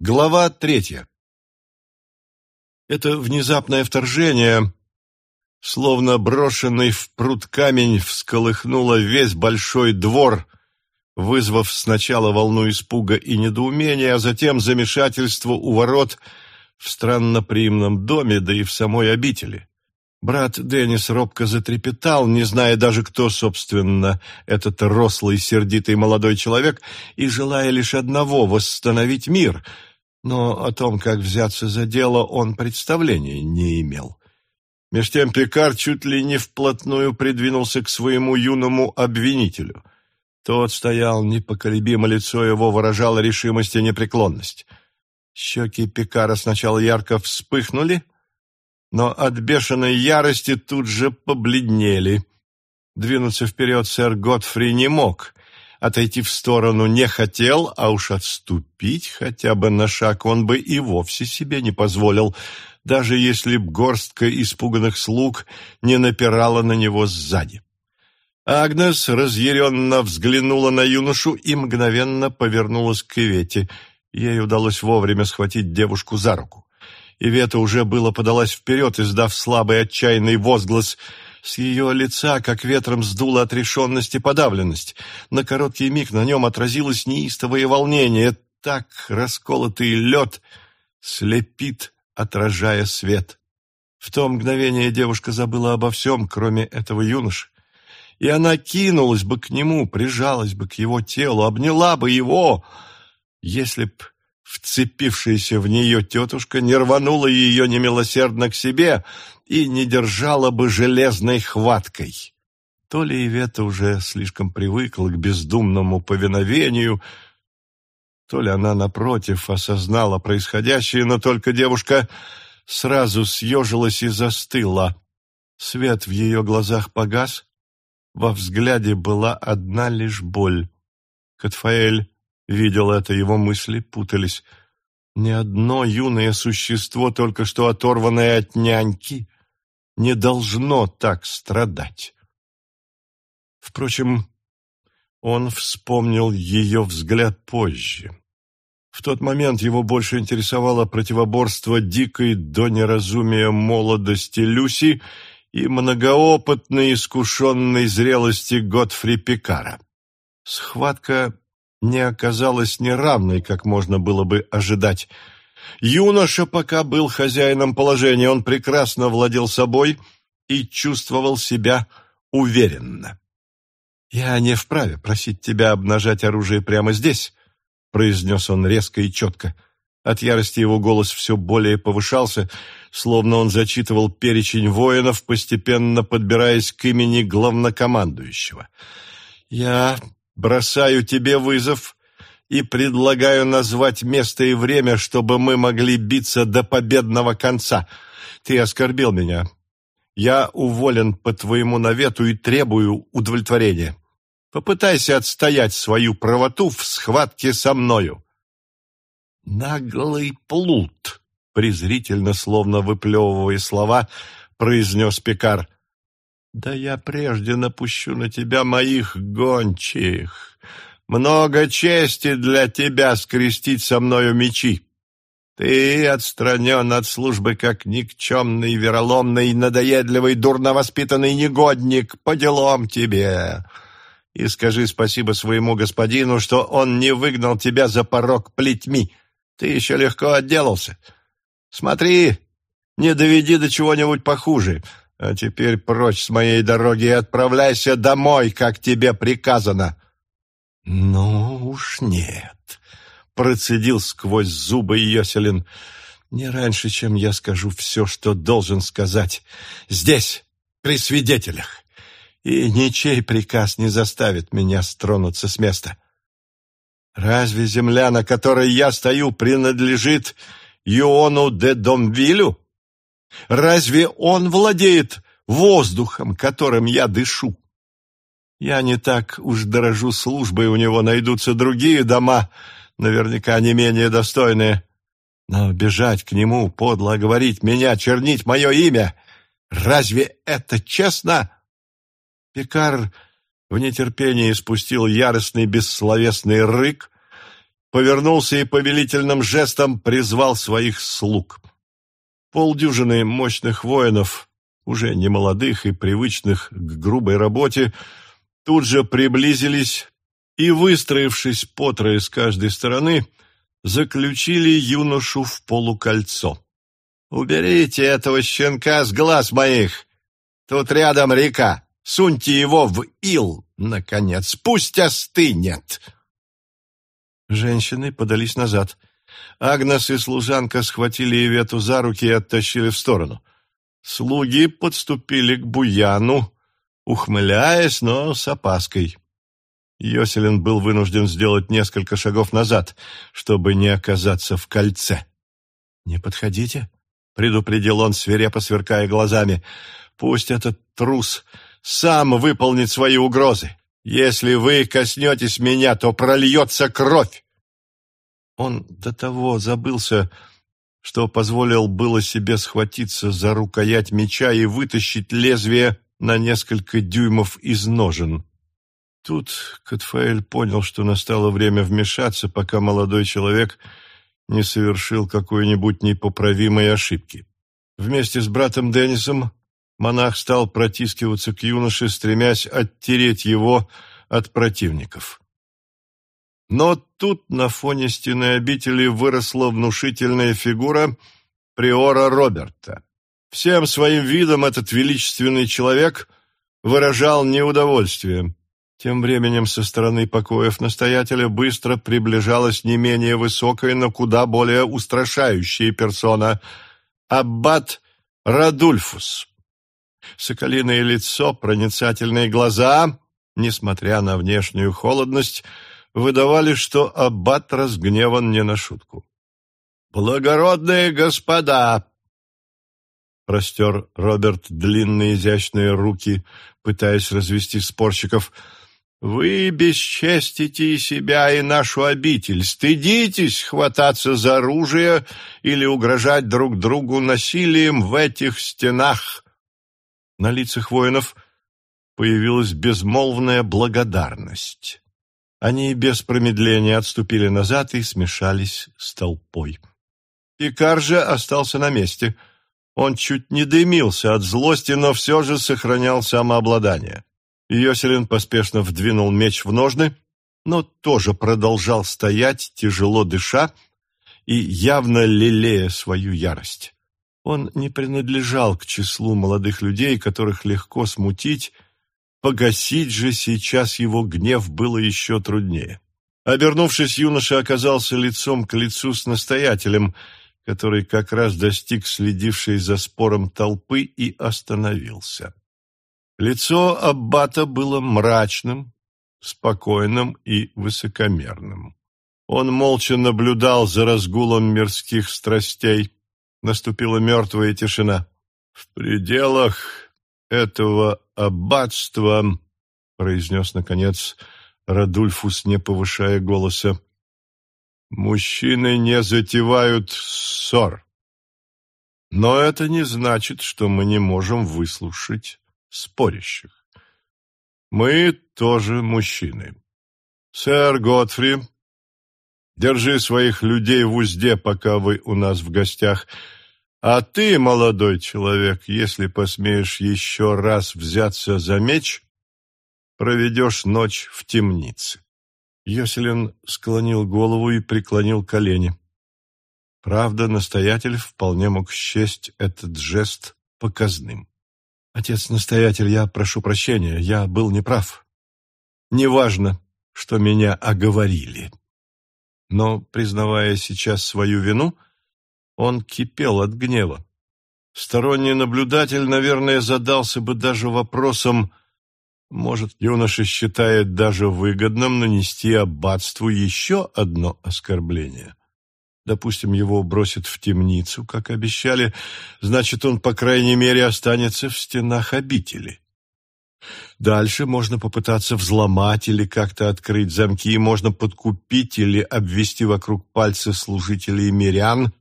Глава третья. Это внезапное вторжение, словно брошенный в пруд камень, всколыхнуло весь большой двор, вызвав сначала волну испуга и недоумения, а затем замешательство у ворот в странноприимном доме, да и в самой обители. Брат Деннис робко затрепетал, не зная даже, кто, собственно, этот рослый, сердитый молодой человек, и желая лишь одного — восстановить мир. Но о том, как взяться за дело, он представления не имел. Меж тем Пикар чуть ли не вплотную придвинулся к своему юному обвинителю. Тот стоял непоколебимо, лицо его выражало решимость и непреклонность. Щеки Пикара сначала ярко вспыхнули — но от бешеной ярости тут же побледнели. Двинуться вперед сэр Готфри не мог, отойти в сторону не хотел, а уж отступить хотя бы на шаг он бы и вовсе себе не позволил, даже если б горстка испуганных слуг не напирала на него сзади. Агнес разъяренно взглянула на юношу и мгновенно повернулась к Ивете. Ей удалось вовремя схватить девушку за руку. Ивета уже было подалась вперед, издав слабый отчаянный возглас. С ее лица, как ветром, сдула отрешенность и подавленность. На короткий миг на нем отразилось неистовое волнение. Так расколотый лед слепит, отражая свет. В то мгновение девушка забыла обо всем, кроме этого юноши. И она кинулась бы к нему, прижалась бы к его телу, обняла бы его, если б Вцепившаяся в нее тетушка не рванула ее немилосердно к себе и не держала бы железной хваткой. То ли Ивета уже слишком привыкла к бездумному повиновению, то ли она, напротив, осознала происходящее, но только девушка сразу съежилась и застыла. Свет в ее глазах погас, во взгляде была одна лишь боль. Катфаэль видел это, его мысли путались. Ни одно юное существо, только что оторванное от няньки, не должно так страдать. Впрочем, он вспомнил ее взгляд позже. В тот момент его больше интересовало противоборство дикой до неразумия молодости Люси и многоопытной искушенной зрелости Готфри Пикара. Схватка не оказалась неравной, как можно было бы ожидать. Юноша пока был хозяином положения, он прекрасно владел собой и чувствовал себя уверенно. «Я не вправе просить тебя обнажать оружие прямо здесь», — произнес он резко и четко. От ярости его голос все более повышался, словно он зачитывал перечень воинов, постепенно подбираясь к имени главнокомандующего. «Я Бросаю тебе вызов и предлагаю назвать место и время, чтобы мы могли биться до победного конца. Ты оскорбил меня. Я уволен по твоему навету и требую удовлетворения. Попытайся отстоять свою правоту в схватке со мною. Наглый плут, презрительно, словно выплевывая слова, произнес Пекар. Да я прежде напущу на тебя моих гончих. Много чести для тебя скрестить со мною мечи. Ты отстранен от службы как никчемный, вероломный, надоедливый, дурновоспитанный негодник. По делам тебе. И скажи спасибо своему господину, что он не выгнал тебя за порог плетьми. Ты еще легко отделался. Смотри, не доведи до чего-нибудь похуже. А теперь прочь с моей дороги и отправляйся домой, как тебе приказано. Ну уж нет, процедил сквозь зубы Йоселин. Не раньше, чем я скажу все, что должен сказать. Здесь, при свидетелях. И ничей приказ не заставит меня стронуться с места. Разве земля, на которой я стою, принадлежит Юону де Домвилю? Разве он владеет воздухом, которым я дышу? Я не так уж дорожу службой, у него найдутся другие дома, наверняка не менее достойные. Но бежать к нему, подло говорить меня, чернить мое имя, разве это честно? Пекар в нетерпении спустил яростный бессловесный рык повернулся и повелительным жестом призвал своих слуг. Полдюжины мощных воинов, уже немолодых и привычных к грубой работе, тут же приблизились и, выстроившись по трое с каждой стороны, заключили юношу в полукольцо. «Уберите этого щенка с глаз моих! Тут рядом река! Суньте его в ил, наконец! Пусть остынет!» Женщины подались назад. Агнес и служанка схватили Ивету за руки и оттащили в сторону. Слуги подступили к Буяну, ухмыляясь, но с опаской. Йоселин был вынужден сделать несколько шагов назад, чтобы не оказаться в кольце. «Не подходите», — предупредил он, свирепо сверкая глазами. «Пусть этот трус сам выполнит свои угрозы. Если вы коснетесь меня, то прольется кровь!» Он до того забылся, что позволил было себе схватиться за рукоять меча и вытащить лезвие на несколько дюймов из ножен. Тут Катфаэль понял, что настало время вмешаться, пока молодой человек не совершил какой-нибудь непоправимой ошибки. Вместе с братом Деннисом монах стал протискиваться к юноше, стремясь оттереть его от противников. Но тут на фоне стены обители выросла внушительная фигура приора Роберта. Всем своим видом этот величественный человек выражал неудовольствие. Тем временем со стороны покоев настоятеля быстро приближалась не менее высокая, но куда более устрашающая персона — аббат Радульфус. Соколиное лицо, проницательные глаза, несмотря на внешнюю холодность, выдавали, что аббат разгневан не на шутку. «Благородные господа!» Простер Роберт длинные изящные руки, пытаясь развести спорщиков — вы бесчестите и себя, и нашу обитель. Стыдитесь хвататься за оружие или угрожать друг другу насилием в этих стенах. На лицах воинов появилась безмолвная благодарность. Они без промедления отступили назад и смешались с толпой. Пикар же остался на месте. Он чуть не дымился от злости, но все же сохранял самообладание. Йоселин поспешно вдвинул меч в ножны, но тоже продолжал стоять, тяжело дыша и явно лелея свою ярость. Он не принадлежал к числу молодых людей, которых легко смутить, погасить же сейчас его гнев было еще труднее. Обернувшись, юноша оказался лицом к лицу с настоятелем, который как раз достиг следившей за спором толпы и остановился. Лицо аббата было мрачным, спокойным и высокомерным. Он молча наблюдал за разгулом мирских страстей. Наступила мертвая тишина. «В пределах этого аббатства», — произнес, наконец, Радульфус, не повышая голоса, «мужчины не затевают ссор. Но это не значит, что мы не можем выслушать спорящих. Мы тоже мужчины. Сэр Готфри, держи своих людей в узде, пока вы у нас в гостях. А ты, молодой человек, если посмеешь еще раз взяться за меч, проведешь ночь в темнице. Йоселин склонил голову и преклонил колени. Правда, настоятель вполне мог счесть этот жест показным. Отец-настоятель, я прошу прощения, я был неправ. Неважно, что меня оговорили. Но, признавая сейчас свою вину, он кипел от гнева. Сторонний наблюдатель, наверное, задался бы даже вопросом, может, юноша считает даже выгодным нанести аббатству еще одно оскорбление. Допустим, его бросят в темницу, как обещали, значит, он, по крайней мере, останется в стенах обители. Дальше можно попытаться взломать или как-то открыть замки, можно подкупить или обвести вокруг пальца служителей мирян.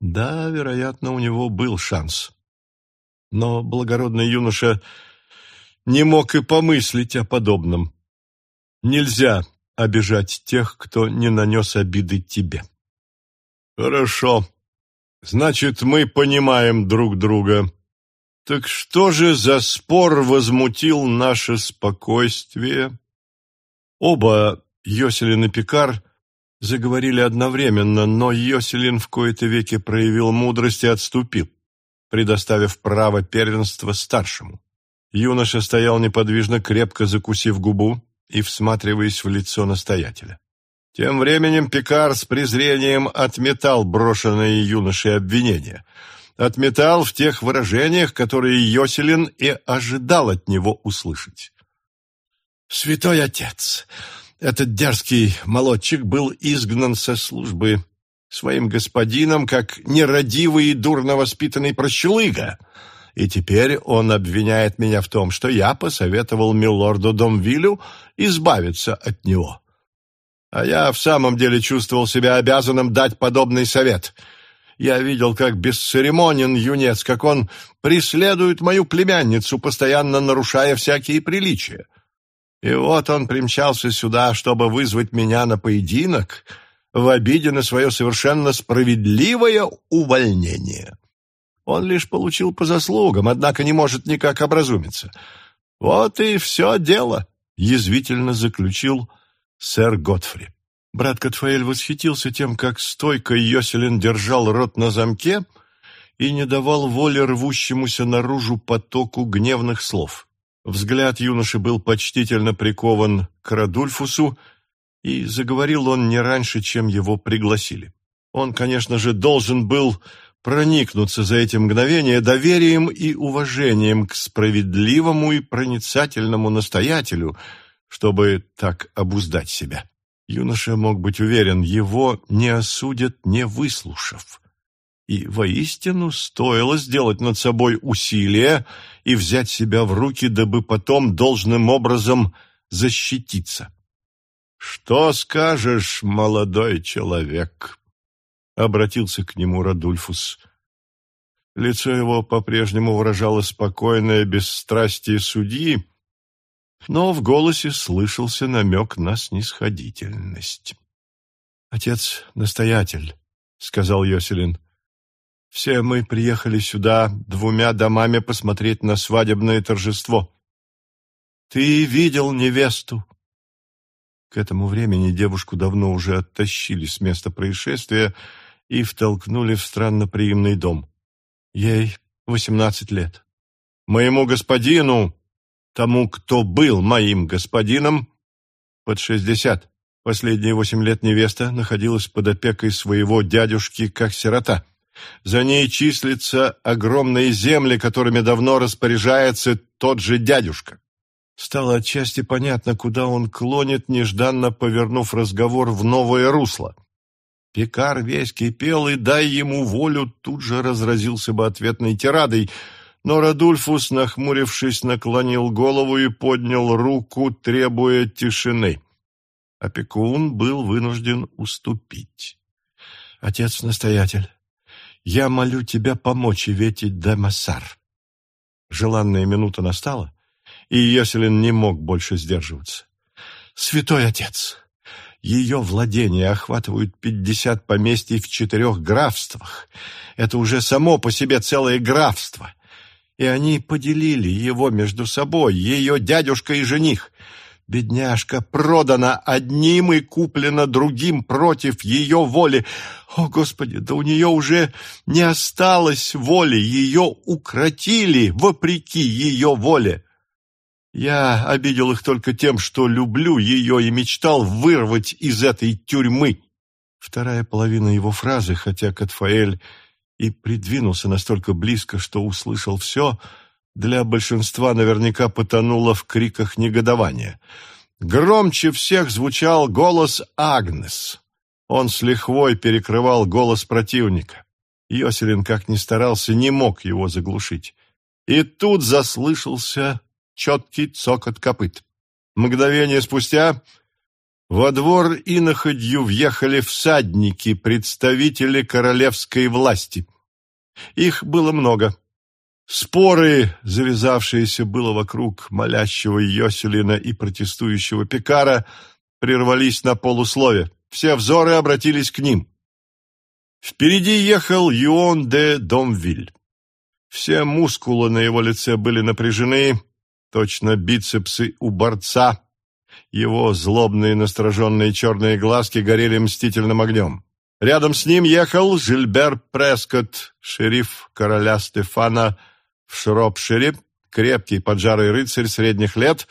Да, вероятно, у него был шанс. Но благородный юноша не мог и помыслить о подобном. Нельзя обижать тех, кто не нанес обиды тебе. Хорошо. Значит, мы понимаем друг друга. Так что же за спор возмутил наше спокойствие? Оба, Йоселин и Пикар, заговорили одновременно, но Йоселин в кои-то веки проявил мудрость и отступил, предоставив право первенства старшему. Юноша стоял неподвижно, крепко закусив губу и всматриваясь в лицо настоятеля. Тем временем Пикар с презрением отметал брошенные юношей обвинения. Отметал в тех выражениях, которые Йоселин и ожидал от него услышать. «Святой отец, этот дерзкий молодчик был изгнан со службы своим господином, как нерадивый и дурно воспитанный прощелыга, и теперь он обвиняет меня в том, что я посоветовал милорду Домвилю избавиться от него. А я в самом деле чувствовал себя обязанным дать подобный совет. Я видел, как бесцеремонен юнец, как он преследует мою племянницу, постоянно нарушая всякие приличия. И вот он примчался сюда, чтобы вызвать меня на поединок в обиде на свое совершенно справедливое увольнение. Он лишь получил по заслугам, однако не может никак образумиться. Вот и все дело, — язвительно заключил сэр Готфри. Брат Катфаэль восхитился тем, как стойко Йоселин держал рот на замке и не давал воли рвущемуся наружу потоку гневных слов. Взгляд юноши был почтительно прикован к Радульфусу, и заговорил он не раньше, чем его пригласили. Он, конечно же, должен был проникнуться за эти мгновения доверием и уважением к справедливому и проницательному настоятелю, чтобы так обуздать себя. Юноша мог быть уверен, его не осудят, не выслушав. И воистину стоило сделать над собой усилие и взять себя в руки, дабы потом должным образом защититься. «Что скажешь, молодой человек?» — обратился к нему Радульфус. Лицо его по-прежнему выражало спокойное бесстрастие судьи, но в голосе слышался намек на снисходительность. «Отец-настоятель», — сказал Йоселин, все мы приехали сюда двумя домами посмотреть на свадебное торжество. Ты видел невесту?» К этому времени девушку давно уже оттащили с места происшествия и втолкнули в странноприимный дом. Ей восемнадцать лет. Моему господину, тому, кто был моим господином, под шестьдесят. Последние восемь лет невеста находилась под опекой своего дядюшки как сирота. За ней числятся огромные земли, которыми давно распоряжается тот же дядюшка. Стало отчасти понятно, куда он клонит, нежданно повернув разговор в новое русло. Пекар весь кипел, и, дай ему волю, тут же разразился бы ответной тирадой, но Радульфус, нахмурившись, наклонил голову и поднял руку, требуя тишины. Опекун был вынужден уступить. «Отец-настоятель, я молю тебя помочь Ивете де Массар». Желанная минута настала, и Йоселин не мог больше сдерживаться. «Святой отец, ее владения охватывают пятьдесят поместий в четырех графствах. Это уже само по себе целое графство. И они поделили его между собой, ее дядюшка и жених. Бедняжка продана одним и куплена другим против ее воли. О, Господи, да у нее уже не осталось воли, ее укротили вопреки ее воле. Я обидел их только тем, что люблю ее и мечтал вырвать из этой тюрьмы. Вторая половина его фразы, хотя Катфаэль и придвинулся настолько близко, что услышал все — для большинства наверняка потонуло в криках негодования. Громче всех звучал голос Агнес. Он с лихвой перекрывал голос противника. Йоселин, как ни старался, не мог его заглушить. И тут заслышался четкий цокот копыт. Мгновение спустя во двор иноходью въехали всадники, представители королевской власти. Их было много. Споры, завязавшиеся было вокруг молящего Йоселина и протестующего Пекара, прервались на полуслове. Все взоры обратились к ним. Впереди ехал Юон де Домвиль. Все мускулы на его лице были напряжены, точно бицепсы у борца. Его злобные настороженные черные глазки горели мстительным огнем. Рядом с ним ехал Жильбер Прескотт, шериф короля Стефана в Шропшире, крепкий поджарый рыцарь средних лет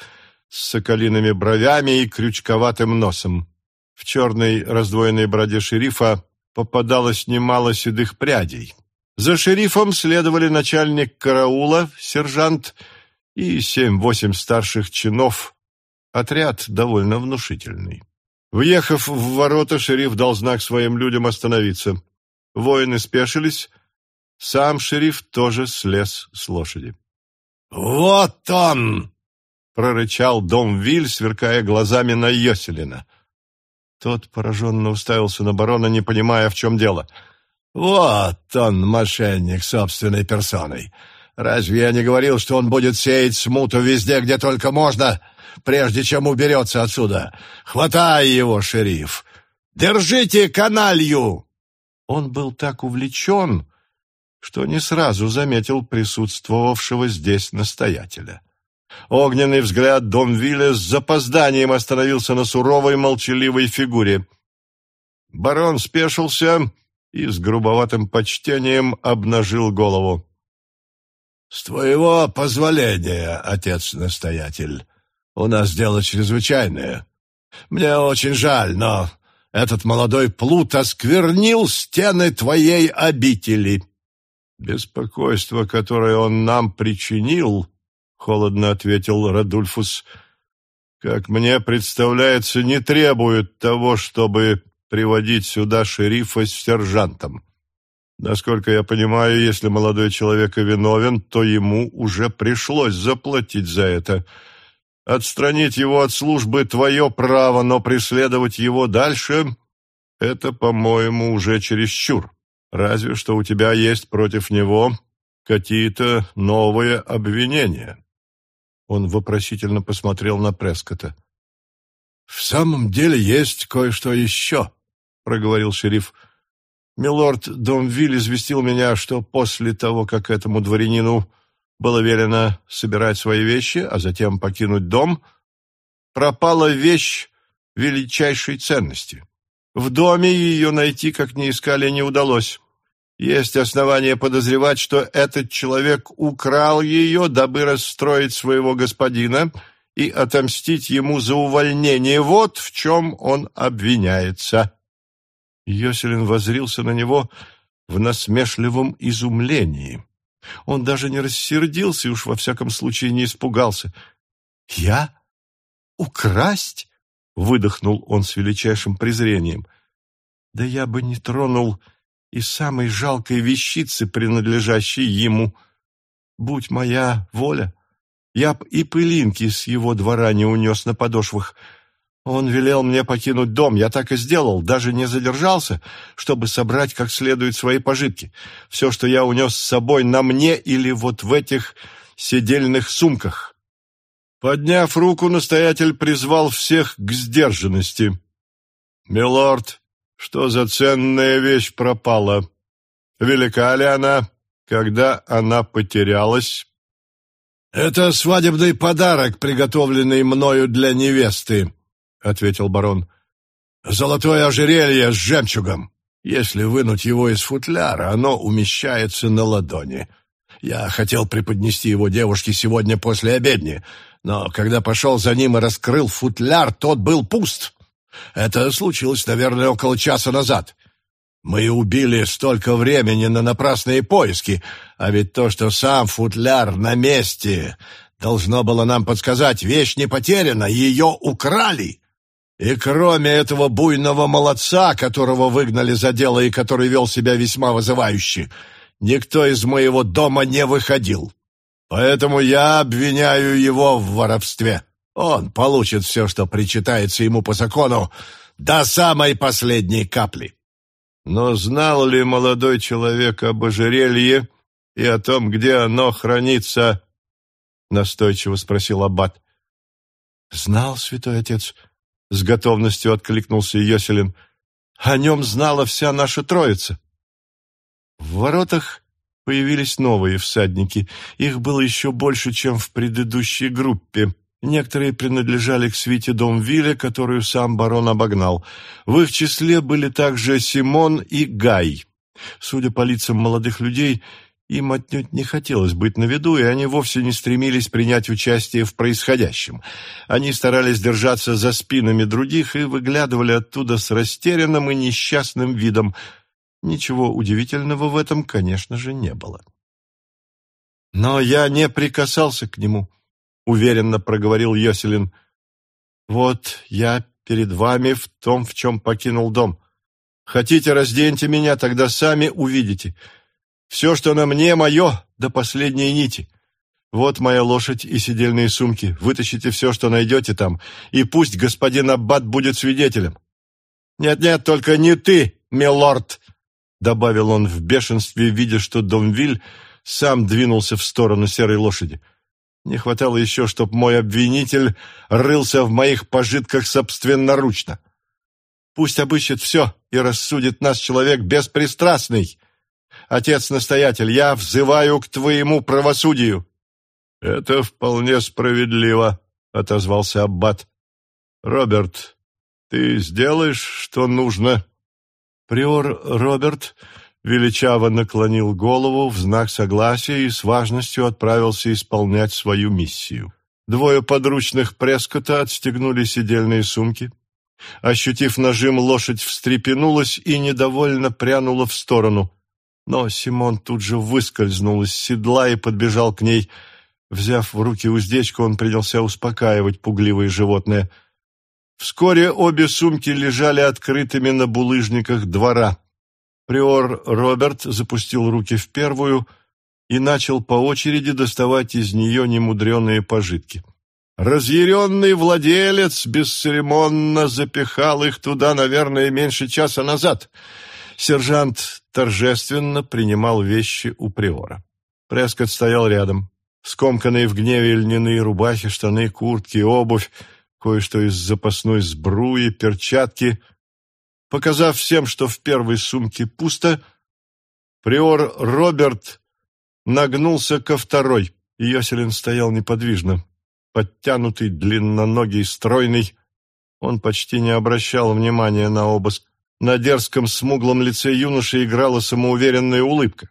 с соколиными бровями и крючковатым носом. В черной раздвоенной бороде шерифа попадалось немало седых прядей. За шерифом следовали начальник караула, сержант и семь-восемь старших чинов. Отряд довольно внушительный. Въехав в ворота, шериф дал знак своим людям остановиться. Воины спешились. Сам шериф тоже слез с лошади. «Вот он!» — прорычал Дом Виль, сверкая глазами на Йоселина. Тот пораженно уставился на барона, не понимая, в чем дело. «Вот он, мошенник собственной персоной! Разве я не говорил, что он будет сеять смуту везде, где только можно?» прежде чем уберется отсюда. Хватай его, шериф! Держите каналью!» Он был так увлечен, что не сразу заметил присутствовавшего здесь настоятеля. Огненный взгляд Домвилля с запозданием остановился на суровой молчаливой фигуре. Барон спешился и с грубоватым почтением обнажил голову. «С твоего позволения, отец-настоятель, у нас дело чрезвычайное. Мне очень жаль, но этот молодой плут осквернил стены твоей обители». «Беспокойство, которое он нам причинил, — холодно ответил Радульфус, — как мне представляется, не требует того, чтобы приводить сюда шерифа с сержантом. Насколько я понимаю, если молодой человек виновен, то ему уже пришлось заплатить за это». Отстранить его от службы – твое право, но преследовать его дальше – это, по-моему, уже чересчур. Разве что у тебя есть против него какие-то новые обвинения». Он вопросительно посмотрел на Прескота. «В самом деле есть кое-что еще», — проговорил шериф. «Милорд Домвиль известил меня, что после того, как этому дворянину было велено собирать свои вещи, а затем покинуть дом, пропала вещь величайшей ценности. В доме ее найти, как ни искали, не удалось. Есть основания подозревать, что этот человек украл ее, дабы расстроить своего господина и отомстить ему за увольнение. Вот в чем он обвиняется. Йоселин возрился на него в насмешливом изумлении. Он даже не рассердился и уж во всяком случае не испугался. «Я? Украсть?» — выдохнул он с величайшим презрением. «Да я бы не тронул и самой жалкой вещицы, принадлежащей ему. Будь моя воля, я б и пылинки с его двора не унес на подошвах». Он велел мне покинуть дом. Я так и сделал, даже не задержался, чтобы собрать как следует свои пожитки. Все, что я унес с собой на мне или вот в этих седельных сумках. Подняв руку, настоятель призвал всех к сдержанности. «Милорд, что за ценная вещь пропала? Велика ли она, когда она потерялась?» «Это свадебный подарок, приготовленный мною для невесты», ответил барон. «Золотое ожерелье с жемчугом. Если вынуть его из футляра, оно умещается на ладони. Я хотел преподнести его девушке сегодня после обедни, но когда пошел за ним и раскрыл футляр, тот был пуст. Это случилось, наверное, около часа назад. Мы убили столько времени на напрасные поиски, а ведь то, что сам футляр на месте, должно было нам подсказать, вещь не потеряна, ее украли. И кроме этого буйного молодца, которого выгнали за дело и который вел себя весьма вызывающе, никто из моего дома не выходил. Поэтому я обвиняю его в воровстве. Он получит все, что причитается ему по закону, до самой последней капли. Но знал ли молодой человек об ожерелье и о том, где оно хранится? Настойчиво спросил аббат. Знал, святой отец, — с готовностью откликнулся Йоселин. «О нем знала вся наша троица». В воротах появились новые всадники. Их было еще больше, чем в предыдущей группе. Некоторые принадлежали к свите Домвилля, которую сам барон обогнал. В их числе были также Симон и Гай. Судя по лицам молодых людей, им отнюдь не хотелось быть на виду, и они вовсе не стремились принять участие в происходящем. Они старались держаться за спинами других и выглядывали оттуда с растерянным и несчастным видом. Ничего удивительного в этом, конечно же, не было. Но я не прикасался к нему, — уверенно проговорил Йоселин. Вот я перед вами в том, в чем покинул дом. Хотите, разденьте меня, тогда сами увидите. Все, что на мне, мое, до последней нити. Вот моя лошадь и сидельные сумки. Вытащите все, что найдете там, и пусть господин Аббат будет свидетелем. Нет-нет, только не ты, милорд, добавил он в бешенстве, видя, что Домвиль сам двинулся в сторону серой лошади. Не хватало еще, чтоб мой обвинитель рылся в моих пожитках собственноручно. Пусть обыщет все и рассудит нас человек беспристрастный. Отец-настоятель, я взываю к твоему правосудию». «Это вполне справедливо», — отозвался Аббат. «Роберт, ты сделаешь, что нужно?» Приор Роберт величаво наклонил голову в знак согласия и с важностью отправился исполнять свою миссию. Двое подручных Прескота отстегнули сидельные сумки. Ощутив нажим, лошадь встрепенулась и недовольно прянула в сторону. Но Симон тут же выскользнул из седла и подбежал к ней. Взяв в руки уздечку, он принялся успокаивать пугливое животное. Вскоре обе сумки лежали открытыми на булыжниках двора. Приор Роберт запустил руки в первую и начал по очереди доставать из нее немудреные пожитки. Разъяренный владелец бесцеремонно запихал их туда, наверное, меньше часа назад — Сержант торжественно принимал вещи у приора. Прескотт стоял рядом. Скомканные в гневе льняные рубахи, штаны, куртки, обувь, кое-что из запасной сбруи, перчатки. Показав всем, что в первой сумке пусто, приор Роберт нагнулся ко второй. Йоселин стоял неподвижно, подтянутый, длинноногий, стройный. Он почти не обращал внимания на обыск. На дерзком смуглом лице юноши играла самоуверенная улыбка.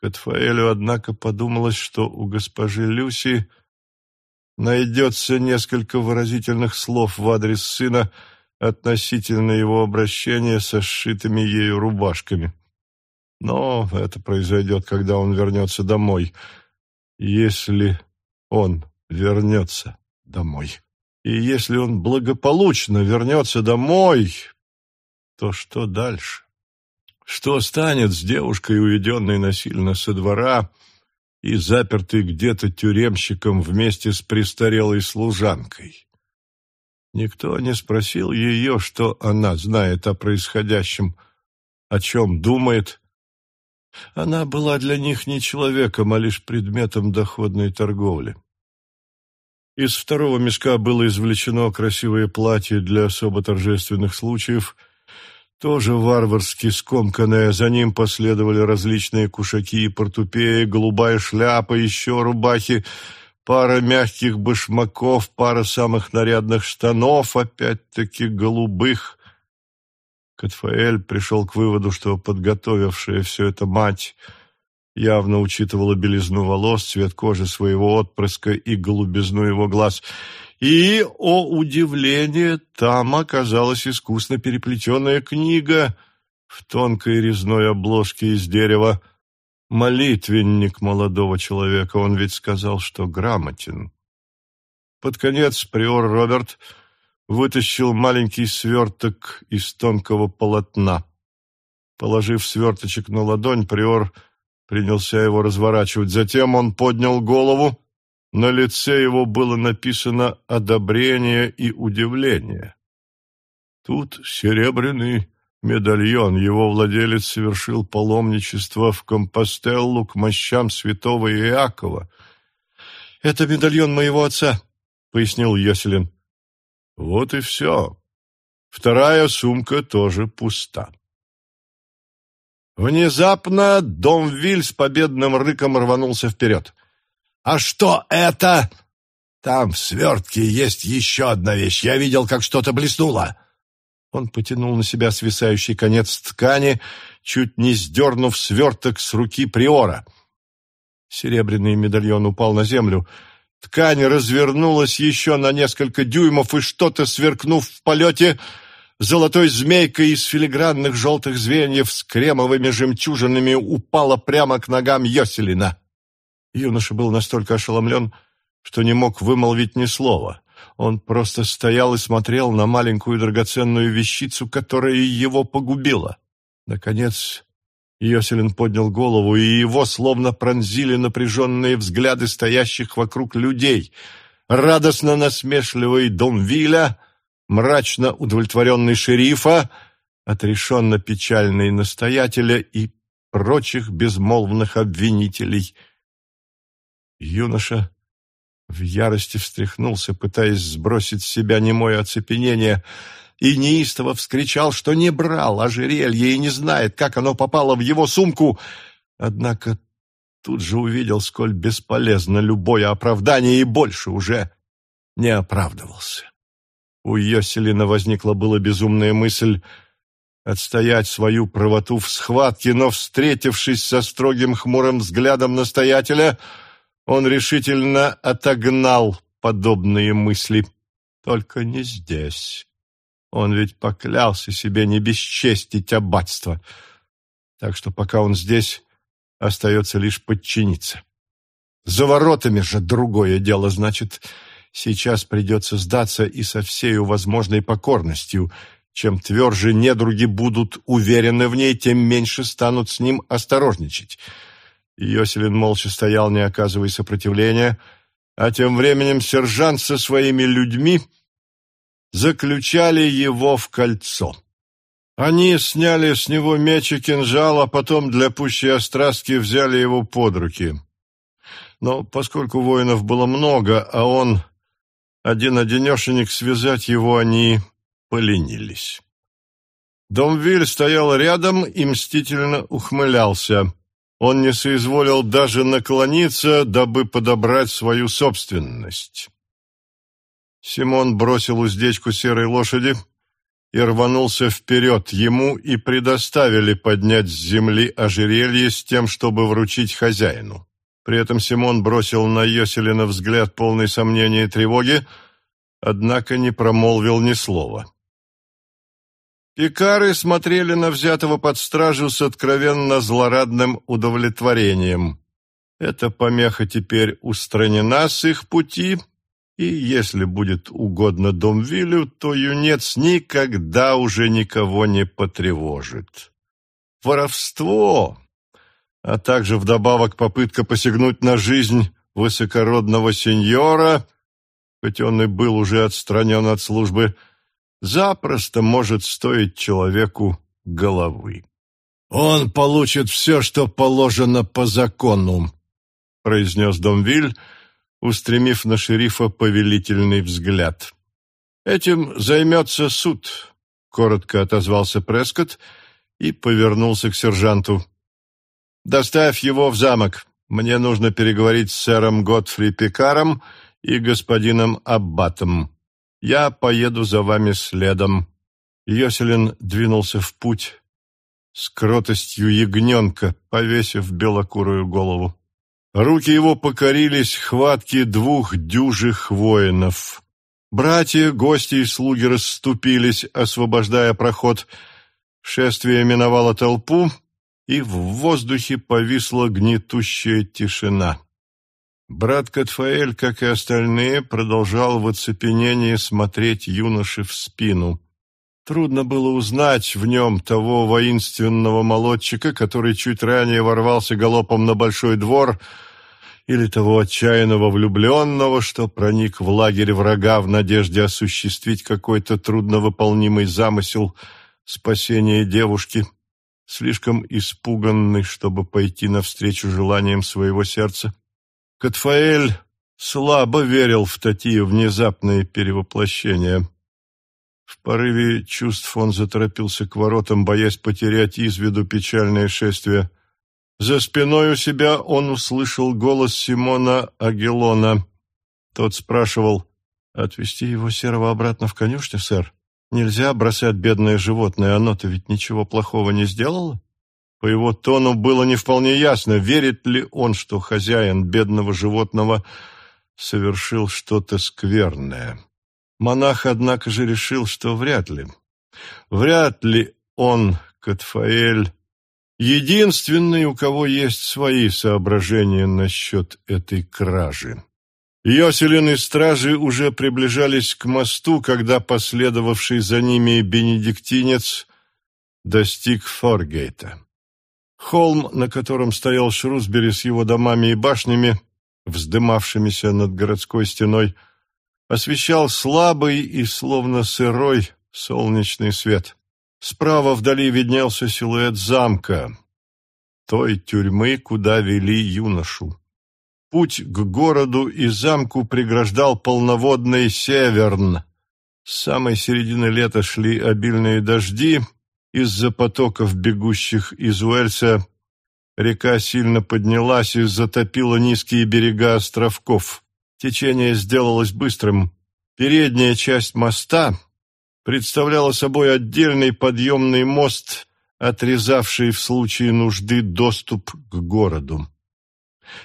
Катфаэлю, однако, подумалось, что у госпожи Люси найдется несколько выразительных слов в адрес сына относительно его обращения со сшитыми ею рубашками. Но это произойдет, когда он вернется домой. Если он вернется домой. И если он благополучно вернется домой, то что дальше? Что станет с девушкой, уведенной насильно со двора и запертой где-то тюремщиком вместе с престарелой служанкой? Никто не спросил ее, что она знает о происходящем, о чем думает. Она была для них не человеком, а лишь предметом доходной торговли. Из второго мешка было извлечено красивое платье для особо торжественных случаев – тоже варварски скомканное, за ним последовали различные кушаки и портупеи, голубая шляпа, еще рубахи, пара мягких башмаков, пара самых нарядных штанов, опять-таки голубых. Катфаэль пришел к выводу, что подготовившая все это мать явно учитывала белизну волос, цвет кожи своего отпрыска и голубизну его глаз — и, о удивление, там оказалась искусно переплетенная книга в тонкой резной обложке из дерева. Молитвенник молодого человека, он ведь сказал, что грамотен. Под конец приор Роберт вытащил маленький сверток из тонкого полотна. Положив сверточек на ладонь, приор принялся его разворачивать. Затем он поднял голову на лице его было написано одобрение и удивление. Тут серебряный медальон. Его владелец совершил паломничество в Компостеллу к мощам святого Иакова. «Это медальон моего отца», — пояснил Йоселин. Вот и все. Вторая сумка тоже пуста. Внезапно Домвиль с победным рыком рванулся вперед. «А что это?» «Там в свертке есть еще одна вещь. Я видел, как что-то блеснуло». Он потянул на себя свисающий конец ткани, чуть не сдернув сверток с руки приора. Серебряный медальон упал на землю. Ткань развернулась еще на несколько дюймов, и что-то, сверкнув в полете, золотой змейкой из филигранных желтых звеньев с кремовыми жемчужинами упала прямо к ногам Йоселина. Юноша был настолько ошеломлен, что не мог вымолвить ни слова. Он просто стоял и смотрел на маленькую драгоценную вещицу, которая его погубила. Наконец, Йоселин поднял голову, и его словно пронзили напряженные взгляды стоящих вокруг людей. Радостно насмешливый дом Виля, мрачно удовлетворенный шерифа, отрешенно печальный настоятеля и прочих безмолвных обвинителей. Юноша в ярости встряхнулся, пытаясь сбросить с себя немое оцепенение, и неистово вскричал, что не брал ожерелье и не знает, как оно попало в его сумку. Однако тут же увидел, сколь бесполезно любое оправдание, и больше уже не оправдывался. У Йоселина возникла была безумная мысль отстоять свою правоту в схватке, но, встретившись со строгим хмурым взглядом настоятеля, он решительно отогнал подобные мысли. Только не здесь. Он ведь поклялся себе не бесчестить аббатство. Так что пока он здесь, остается лишь подчиниться. За воротами же другое дело, значит, сейчас придется сдаться и со всею возможной покорностью. Чем тверже недруги будут уверены в ней, тем меньше станут с ним осторожничать. Йоселин молча стоял, не оказывая сопротивления, а тем временем сержант со своими людьми заключали его в кольцо. Они сняли с него меч и кинжал, а потом для пущей острастки взяли его под руки. Но поскольку воинов было много, а он один-одинешенек, связать его они поленились. Домвиль стоял рядом и мстительно ухмылялся. Он не соизволил даже наклониться, дабы подобрать свою собственность. Симон бросил уздечку серой лошади и рванулся вперед. Ему и предоставили поднять с земли ожерелье с тем, чтобы вручить хозяину. При этом Симон бросил на Йоселина взгляд полный сомнения и тревоги, однако не промолвил ни слова. Пикары смотрели на взятого под стражу с откровенно злорадным удовлетворением. Эта помеха теперь устранена с их пути, и если будет угодно Домвилю, то юнец никогда уже никого не потревожит. Воровство, а также вдобавок попытка посягнуть на жизнь высокородного сеньора, хоть он и был уже отстранен от службы, — запросто может стоить человеку головы. «Он получит все, что положено по закону», — произнес Домвиль, устремив на шерифа повелительный взгляд. «Этим займется суд», — коротко отозвался Прескотт и повернулся к сержанту. «Доставь его в замок. Мне нужно переговорить с сэром Готфри Пикаром и господином Аббатом». Я поеду за вами следом». Йоселин двинулся в путь с кротостью ягненка, повесив белокурую голову. Руки его покорились хватки двух дюжих воинов. Братья, гости и слуги расступились, освобождая проход. Шествие миновало толпу, и в воздухе повисла гнетущая тишина. Брат Катфаэль, как и остальные, продолжал в оцепенении смотреть юноше в спину. Трудно было узнать в нем того воинственного молодчика, который чуть ранее ворвался галопом на большой двор, или того отчаянного влюбленного, что проник в лагерь врага в надежде осуществить какой-то трудновыполнимый замысел спасения девушки, слишком испуганный, чтобы пойти навстречу желаниям своего сердца. Катфаэль слабо верил в такие внезапные перевоплощения. В порыве чувств он заторопился к воротам, боясь потерять из виду печальное шествие. За спиной у себя он услышал голос Симона Агелона. Тот спрашивал, «Отвезти его серого обратно в конюшню, сэр? Нельзя бросать бедное животное, оно-то ведь ничего плохого не сделало?» По его тону было не вполне ясно, верит ли он, что хозяин бедного животного совершил что-то скверное. Монах, однако же, решил, что вряд ли. Вряд ли он, Катфаэль, единственный, у кого есть свои соображения насчет этой кражи. Йоселин и стражи уже приближались к мосту, когда последовавший за ними бенедиктинец достиг Форгейта. Холм, на котором стоял Шрусбери с его домами и башнями, вздымавшимися над городской стеной, освещал слабый и словно сырой солнечный свет. Справа вдали виднелся силуэт замка, той тюрьмы, куда вели юношу. Путь к городу и замку преграждал полноводный северн. С самой середины лета шли обильные дожди. Из-за потоков, бегущих из Уэльса, река сильно поднялась и затопила низкие берега островков. Течение сделалось быстрым. Передняя часть моста представляла собой отдельный подъемный мост, отрезавший в случае нужды доступ к городу.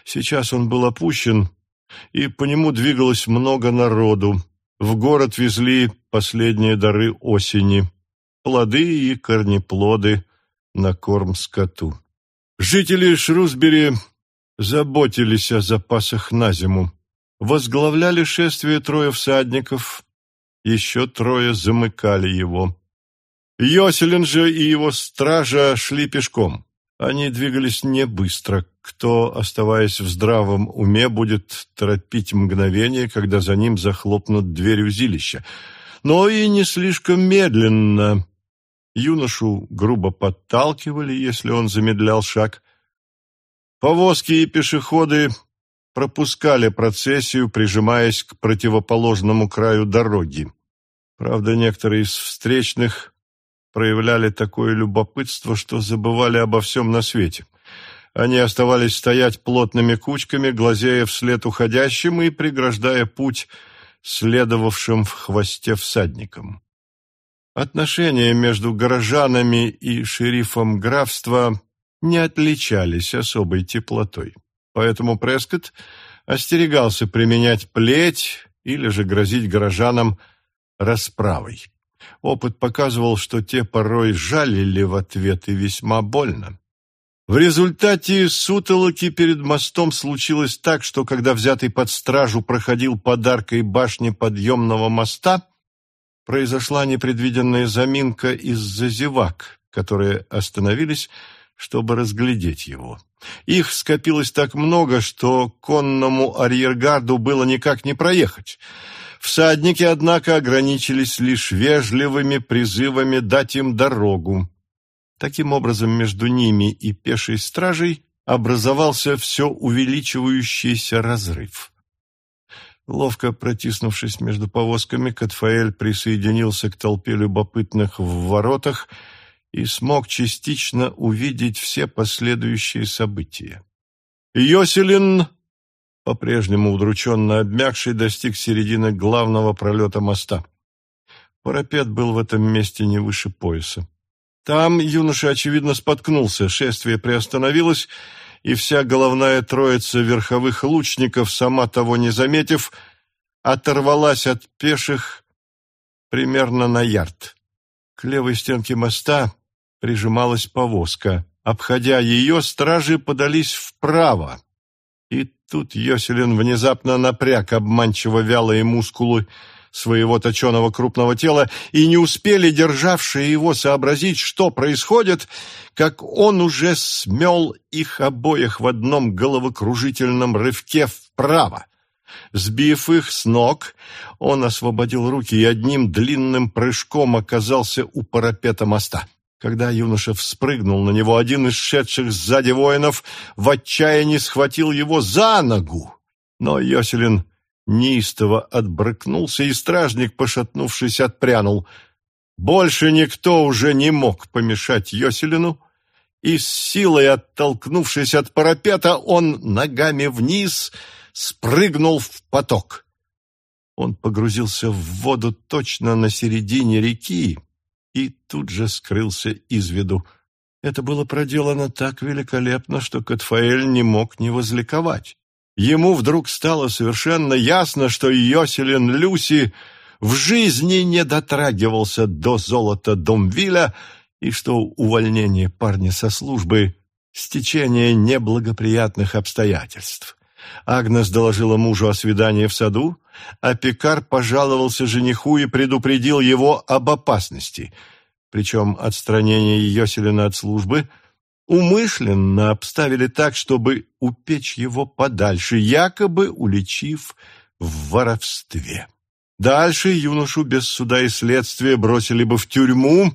Сейчас он был опущен, и по нему двигалось много народу. В город везли последние дары осени – плоды и корнеплоды на корм скоту. Жители Шрусбери заботились о запасах на зиму. Возглавляли шествие трое всадников, еще трое замыкали его. Йоселин же и его стража шли пешком. Они двигались не быстро. Кто, оставаясь в здравом уме, будет торопить мгновение, когда за ним захлопнут дверь узилища. Но и не слишком медленно. Юношу грубо подталкивали, если он замедлял шаг. Повозки и пешеходы пропускали процессию, прижимаясь к противоположному краю дороги. Правда, некоторые из встречных проявляли такое любопытство, что забывали обо всем на свете. Они оставались стоять плотными кучками, глазея вслед уходящим и преграждая путь следовавшим в хвосте всадникам. Отношения между горожанами и шерифом графства не отличались особой теплотой. Поэтому Прескотт остерегался применять плеть или же грозить горожанам расправой. Опыт показывал, что те порой жалили в ответ и весьма больно. В результате сутолоки перед мостом случилось так, что когда взятый под стражу проходил подаркой башни подъемного моста, произошла непредвиденная заминка из-за зевак, которые остановились, чтобы разглядеть его. Их скопилось так много, что конному арьергарду было никак не проехать. Всадники, однако, ограничились лишь вежливыми призывами дать им дорогу. Таким образом, между ними и пешей стражей образовался все увеличивающийся разрыв. Ловко протиснувшись между повозками, Катфаэль присоединился к толпе любопытных в воротах и смог частично увидеть все последующие события. Йоселин, по-прежнему удрученно обмякший, достиг середины главного пролета моста. Парапет был в этом месте не выше пояса. Там юноша, очевидно, споткнулся, шествие приостановилось, и вся головная троица верховых лучников, сама того не заметив, оторвалась от пеших примерно на ярд. К левой стенке моста прижималась повозка. Обходя ее, стражи подались вправо. И тут Йоселин внезапно напряг обманчиво вялые мускулы своего точеного крупного тела, и не успели державшие его сообразить, что происходит, как он уже смел их обоих в одном головокружительном рывке вправо. Сбив их с ног, он освободил руки и одним длинным прыжком оказался у парапета моста. Когда юноша вспрыгнул на него, один из шедших сзади воинов в отчаянии схватил его за ногу. Но Йоселин неистово отбрыкнулся, и стражник, пошатнувшись, отпрянул. Больше никто уже не мог помешать Йоселину, и с силой оттолкнувшись от парапета, он ногами вниз спрыгнул в поток. Он погрузился в воду точно на середине реки и тут же скрылся из виду. Это было проделано так великолепно, что Катфаэль не мог не возликовать. Ему вдруг стало совершенно ясно, что Йоселин Люси в жизни не дотрагивался до золота Домвиля и что увольнение парня со службы – стечение неблагоприятных обстоятельств. Агнес доложила мужу о свидании в саду, а Пикар пожаловался жениху и предупредил его об опасности. Причем отстранение Йоселина от службы умышленно обставили так, чтобы упечь его подальше, якобы уличив в воровстве. Дальше юношу без суда и следствия бросили бы в тюрьму,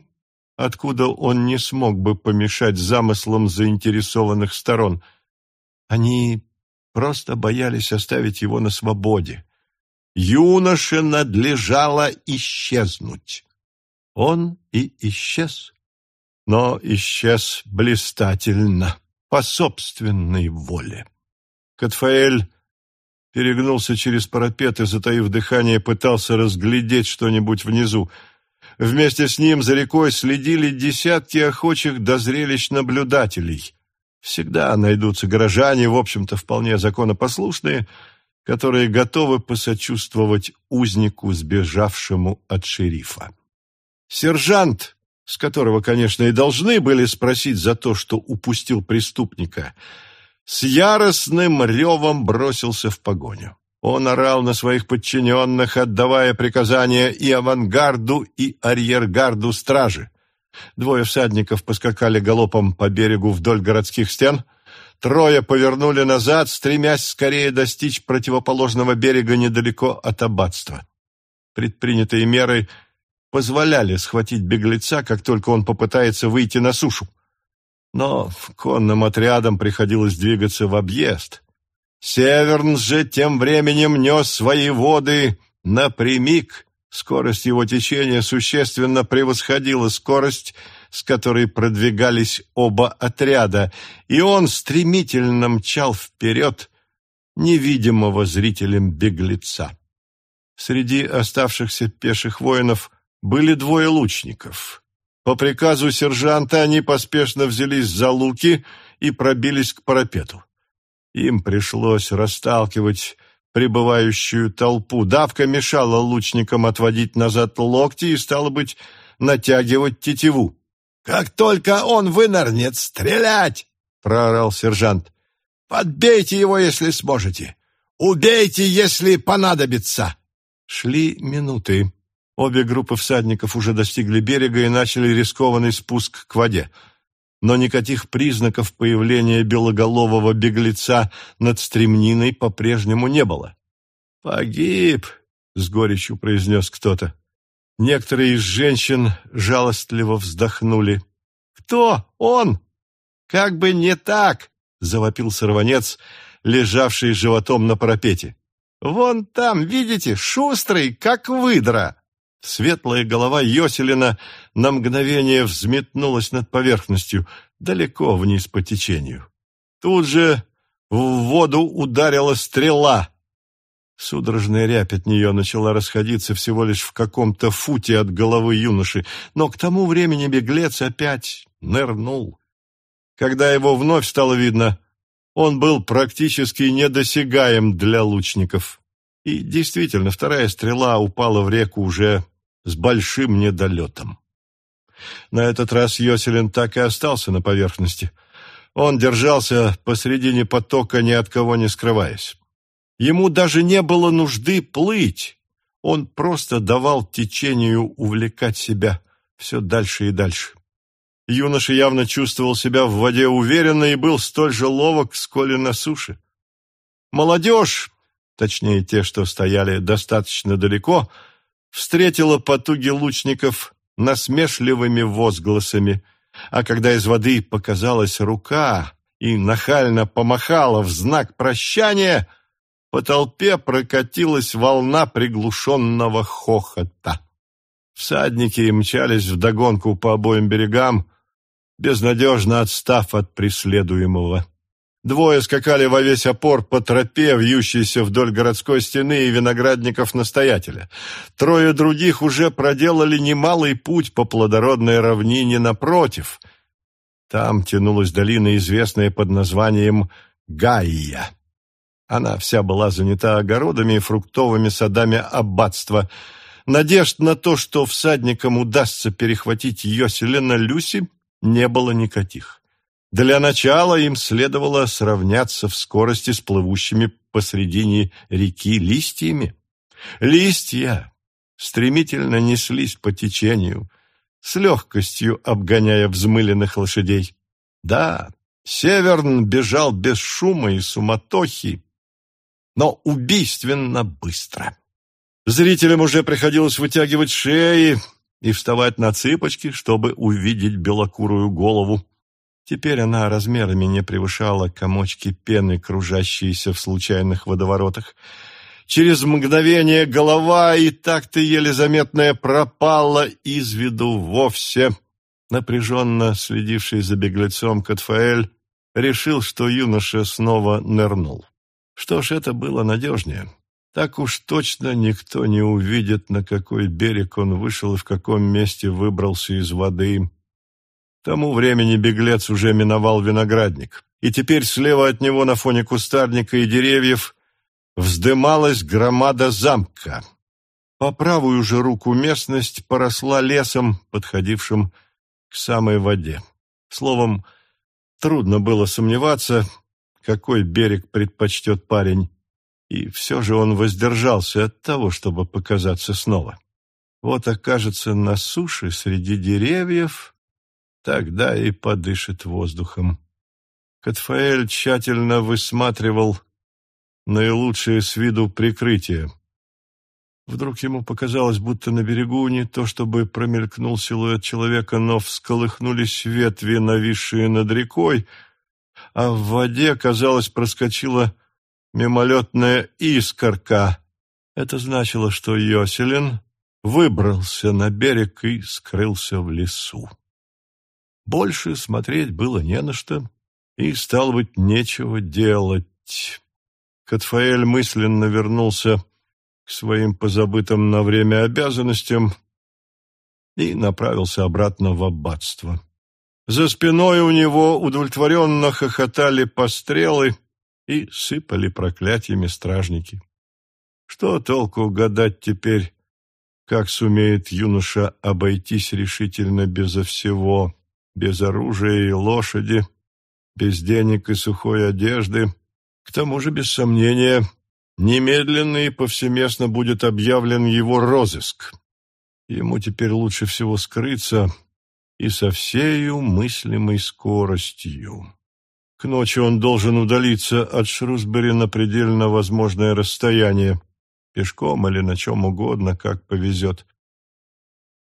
откуда он не смог бы помешать замыслам заинтересованных сторон. Они просто боялись оставить его на свободе. Юноше надлежало исчезнуть. Он и исчез, но исчез блистательно, по собственной воле. Катфаэль перегнулся через парапет и, затаив дыхание, пытался разглядеть что-нибудь внизу. Вместе с ним за рекой следили десятки охочих до зрелищ наблюдателей. Всегда найдутся горожане, в общем-то, вполне законопослушные, которые готовы посочувствовать узнику, сбежавшему от шерифа. Сержант, с которого, конечно, и должны были спросить за то, что упустил преступника, с яростным ревом бросился в погоню. Он орал на своих подчиненных, отдавая приказания и авангарду, и арьергарду стражи. Двое всадников поскакали галопом по берегу вдоль городских стен. Трое повернули назад, стремясь скорее достичь противоположного берега недалеко от аббатства. Предпринятые меры позволяли схватить беглеца, как только он попытается выйти на сушу. Но конным отрядам приходилось двигаться в объезд. Северн же тем временем нес свои воды напрямик Скорость его течения существенно превосходила скорость, с которой продвигались оба отряда, и он стремительно мчал вперед невидимого зрителям беглеца. Среди оставшихся пеших воинов были двое лучников. По приказу сержанта они поспешно взялись за луки и пробились к парапету. Им пришлось расталкивать прибывающую толпу. Давка мешала лучникам отводить назад локти и, стало быть, натягивать тетиву. «Как только он вынырнет, стрелять!» — проорал сержант. «Подбейте его, если сможете! Убейте, если понадобится!» Шли минуты. Обе группы всадников уже достигли берега и начали рискованный спуск к воде но никаких признаков появления белоголового беглеца над стремниной по-прежнему не было. «Погиб!» — с горечью произнес кто-то. Некоторые из женщин жалостливо вздохнули. «Кто? Он?» «Как бы не так!» — завопил сорванец, лежавший животом на парапете. «Вон там, видите, шустрый, как выдра!» Светлая голова Йоселина на мгновение взметнулась над поверхностью, далеко вниз по течению. Тут же в воду ударила стрела. Судорожная рябь от нее начала расходиться всего лишь в каком-то футе от головы юноши, но к тому времени беглец опять нырнул. Когда его вновь стало видно, он был практически недосягаем для лучников. И действительно, вторая стрела упала в реку уже с большим недолетом. На этот раз Йоселин так и остался на поверхности. Он держался посредине потока, ни от кого не скрываясь. Ему даже не было нужды плыть. Он просто давал течению увлекать себя все дальше и дальше. Юноша явно чувствовал себя в воде уверенно и был столь же ловок, сколь и на суше. Молодежь, точнее те, что стояли достаточно далеко, встретила потуги лучников насмешливыми возгласами, а когда из воды показалась рука и нахально помахала в знак прощания, по толпе прокатилась волна приглушенного хохота. Всадники мчались вдогонку по обоим берегам, безнадежно отстав от преследуемого. Двое скакали во весь опор по тропе, вьющейся вдоль городской стены и виноградников настоятеля. Трое других уже проделали немалый путь по плодородной равнине напротив. Там тянулась долина, известная под названием Гайя. Она вся была занята огородами и фруктовыми садами аббатства – Надежд на то, что всадникам удастся перехватить Йоселина Люси, не было никаких. Для начала им следовало сравняться в скорости с плывущими посредине реки листьями. Листья стремительно неслись по течению, с легкостью обгоняя взмыленных лошадей. Да, Северн бежал без шума и суматохи, но убийственно быстро. Зрителям уже приходилось вытягивать шеи и вставать на цыпочки, чтобы увидеть белокурую голову. Теперь она размерами не превышала комочки пены, кружащиеся в случайных водоворотах. Через мгновение голова, и так-то еле заметная, пропала из виду вовсе. Напряженно следивший за беглецом Катфаэль решил, что юноша снова нырнул. Что ж, это было надежнее. Так уж точно никто не увидит, на какой берег он вышел и в каком месте выбрался из воды. Тому времени беглец уже миновал виноградник, и теперь слева от него на фоне кустарника и деревьев вздымалась громада замка. По правую же руку местность поросла лесом, подходившим к самой воде. Словом, трудно было сомневаться, какой берег предпочтет парень и все же он воздержался от того, чтобы показаться снова. Вот окажется на суше среди деревьев, тогда и подышит воздухом. Катфаэль тщательно высматривал наилучшее с виду прикрытие. Вдруг ему показалось, будто на берегу не то чтобы промелькнул силуэт человека, но всколыхнулись ветви, нависшие над рекой, а в воде, казалось, проскочила мимолетная искорка. Это значило, что Йоселин выбрался на берег и скрылся в лесу. Больше смотреть было не на что, и, стало быть, нечего делать. Катфаэль мысленно вернулся к своим позабытым на время обязанностям и направился обратно в аббатство. За спиной у него удовлетворенно хохотали пострелы, и сыпали проклятиями стражники. Что толку гадать теперь, как сумеет юноша обойтись решительно безо всего, без оружия и лошади, без денег и сухой одежды? К тому же, без сомнения, немедленно и повсеместно будет объявлен его розыск. Ему теперь лучше всего скрыться и со всею мыслимой скоростью. К ночи он должен удалиться от Шрусбери на предельно возможное расстояние, пешком или на чем угодно, как повезет.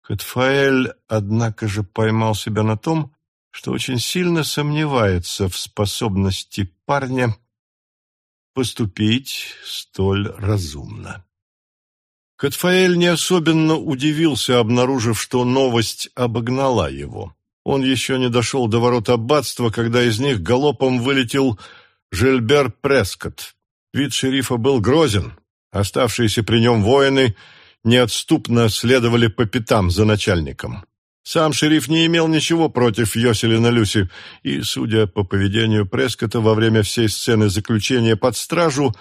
Катфаэль, однако же, поймал себя на том, что очень сильно сомневается в способности парня поступить столь разумно. Катфаэль не особенно удивился, обнаружив, что новость обогнала его. Он еще не дошел до ворот аббатства, когда из них галопом вылетел Жильбер Прескотт. Вид шерифа был грозен. Оставшиеся при нем воины неотступно следовали по пятам за начальником. Сам шериф не имел ничего против Йоселина Люси, и, судя по поведению Прескотта во время всей сцены заключения под стражу,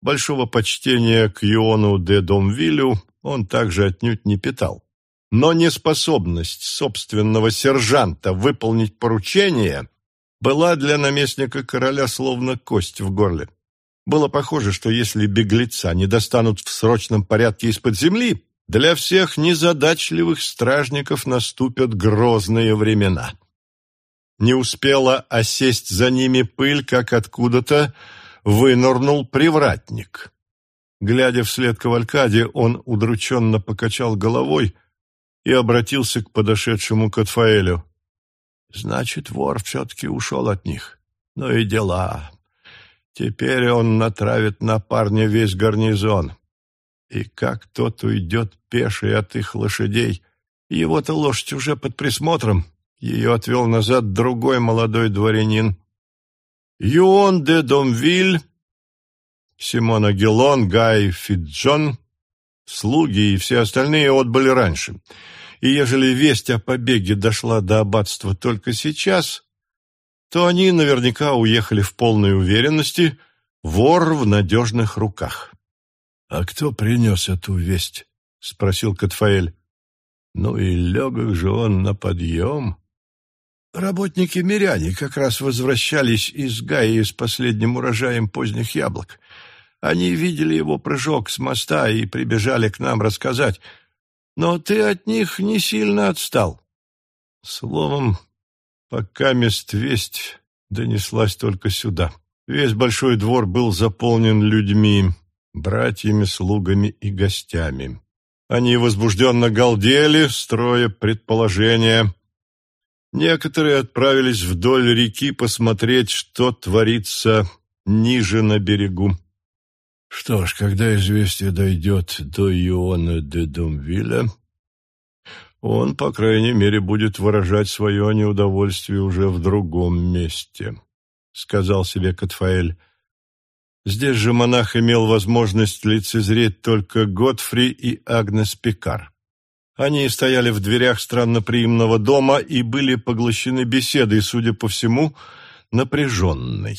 большого почтения к Иону де Домвилю он также отнюдь не питал. Но неспособность собственного сержанта выполнить поручение была для наместника короля словно кость в горле. Было похоже, что если беглеца не достанут в срочном порядке из-под земли, для всех незадачливых стражников наступят грозные времена. Не успела осесть за ними пыль, как откуда-то вынырнул привратник. Глядя вслед кавалькаде, он удрученно покачал головой — и обратился к подошедшему Катфаэлю. «Значит, вор все-таки ушел от них. Ну и дела. Теперь он натравит на парня весь гарнизон. И как тот уйдет пеший от их лошадей? Его-то лошадь уже под присмотром. Ее отвел назад другой молодой дворянин. Юон де Домвиль, Симона Гелон, Гай Фиджон, слуги и все остальные отбыли раньше. И ежели весть о побеге дошла до аббатства только сейчас, то они наверняка уехали в полной уверенности, вор в надежных руках. — А кто принес эту весть? — спросил Катфаэль. — Ну и легок же он на подъем. Работники-миряне как раз возвращались из Гаи с последним урожаем поздних яблок. Они видели его прыжок с моста и прибежали к нам рассказать. Но ты от них не сильно отстал. Словом, пока мест весть донеслась только сюда. Весь большой двор был заполнен людьми, братьями, слугами и гостями. Они возбужденно галдели, строя предположения. Некоторые отправились вдоль реки посмотреть, что творится ниже на берегу. Что ж, когда известие дойдет до Иона де Домвиля, он, по крайней мере, будет выражать свое неудовольствие уже в другом месте, — сказал себе Катфаэль. Здесь же монах имел возможность лицезреть только Готфри и Агнес Пикар. Они стояли в дверях странноприимного дома и были поглощены беседой, судя по всему, напряженной.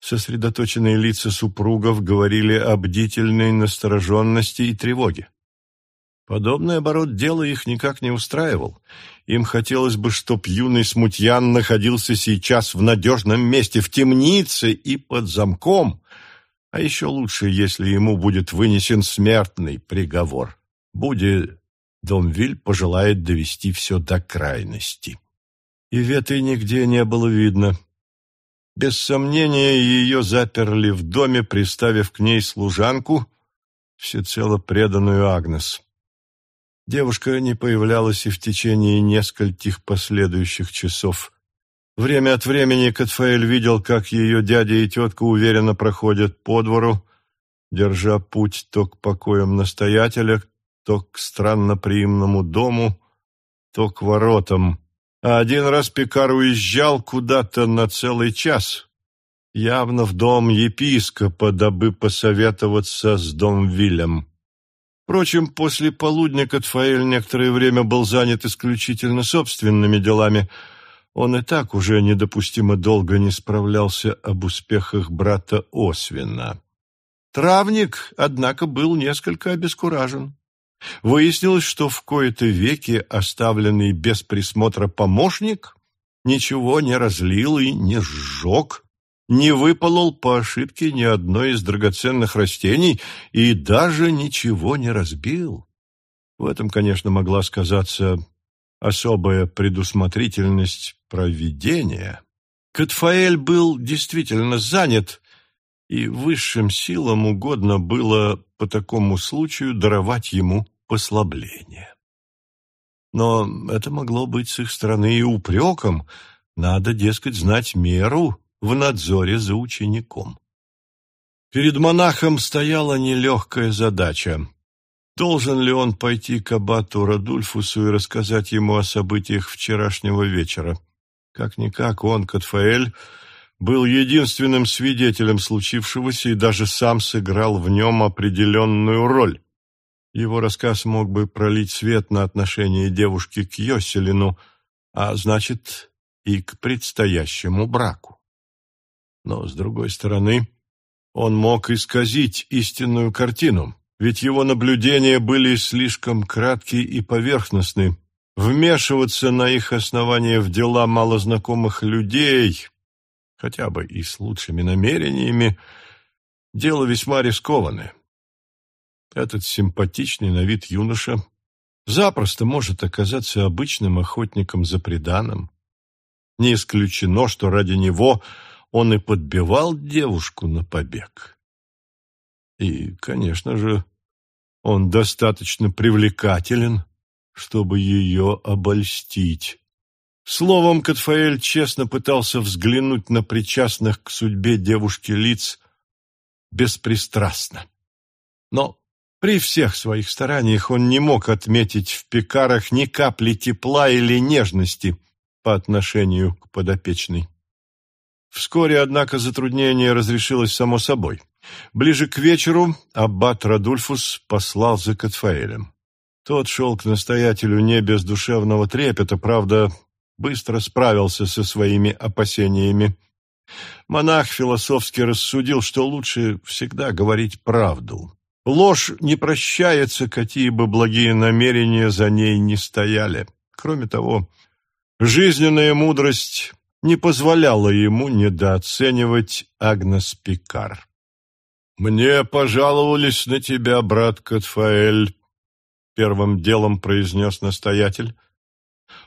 Сосредоточенные лица супругов говорили о бдительной настороженности и тревоге. Подобный оборот дела их никак не устраивал. Им хотелось бы, чтоб юный смутьян находился сейчас в надежном месте, в темнице и под замком, а еще лучше, если ему будет вынесен смертный приговор. Будет Домвиль пожелает довести все до крайности. И веты нигде не было видно. Без сомнения, ее заперли в доме, приставив к ней служанку, всецело преданную Агнес. Девушка не появлялась и в течение нескольких последующих часов. Время от времени Катфаэль видел, как ее дядя и тетка уверенно проходят по двору, держа путь то к покоям настоятеля, то к странноприимному дому, то к воротам. А один раз Пикар уезжал куда-то на целый час, явно в дом епископа, дабы посоветоваться с Домвилем. Впрочем, после полудня Катфаэль некоторое время был занят исключительно собственными делами. Он и так уже недопустимо долго не справлялся об успехах брата Освина. Травник, однако, был несколько обескуражен. Выяснилось, что в кои-то веки оставленный без присмотра помощник ничего не разлил и не сжег, не выполол по ошибке ни одной из драгоценных растений и даже ничего не разбил. В этом, конечно, могла сказаться особая предусмотрительность провидения. Катфаэль был действительно занят, и высшим силам угодно было по такому случаю даровать ему послабление. Но это могло быть с их стороны и упреком. Надо, дескать, знать меру в надзоре за учеником. Перед монахом стояла нелегкая задача. Должен ли он пойти к аббату Радульфусу и рассказать ему о событиях вчерашнего вечера? Как-никак он, Катфаэль, был единственным свидетелем случившегося и даже сам сыграл в нем определенную роль. Его рассказ мог бы пролить свет на отношение девушки к Йоселину, а значит и к предстоящему браку. Но, с другой стороны, он мог исказить истинную картину, ведь его наблюдения были слишком краткие и поверхностны. Вмешиваться на их основания в дела малознакомых людей, хотя бы и с лучшими намерениями, дело весьма рискованное. Этот симпатичный на вид юноша запросто может оказаться обычным охотником за преданным. Не исключено, что ради него он и подбивал девушку на побег. И, конечно же, он достаточно привлекателен, чтобы ее обольстить. Словом, Катфаэль честно пытался взглянуть на причастных к судьбе девушки лиц беспристрастно. Но При всех своих стараниях он не мог отметить в пекарах ни капли тепла или нежности по отношению к подопечной. Вскоре, однако, затруднение разрешилось само собой. Ближе к вечеру аббат Радульфус послал за Катфаэлем. Тот шел к настоятелю не без душевного трепета, правда, быстро справился со своими опасениями. Монах философски рассудил, что лучше всегда говорить правду. Ложь не прощается, какие бы благие намерения за ней не стояли. Кроме того, жизненная мудрость не позволяла ему недооценивать Агнес Пикар. «Мне пожаловались на тебя, брат Катфаэль», — первым делом произнес настоятель.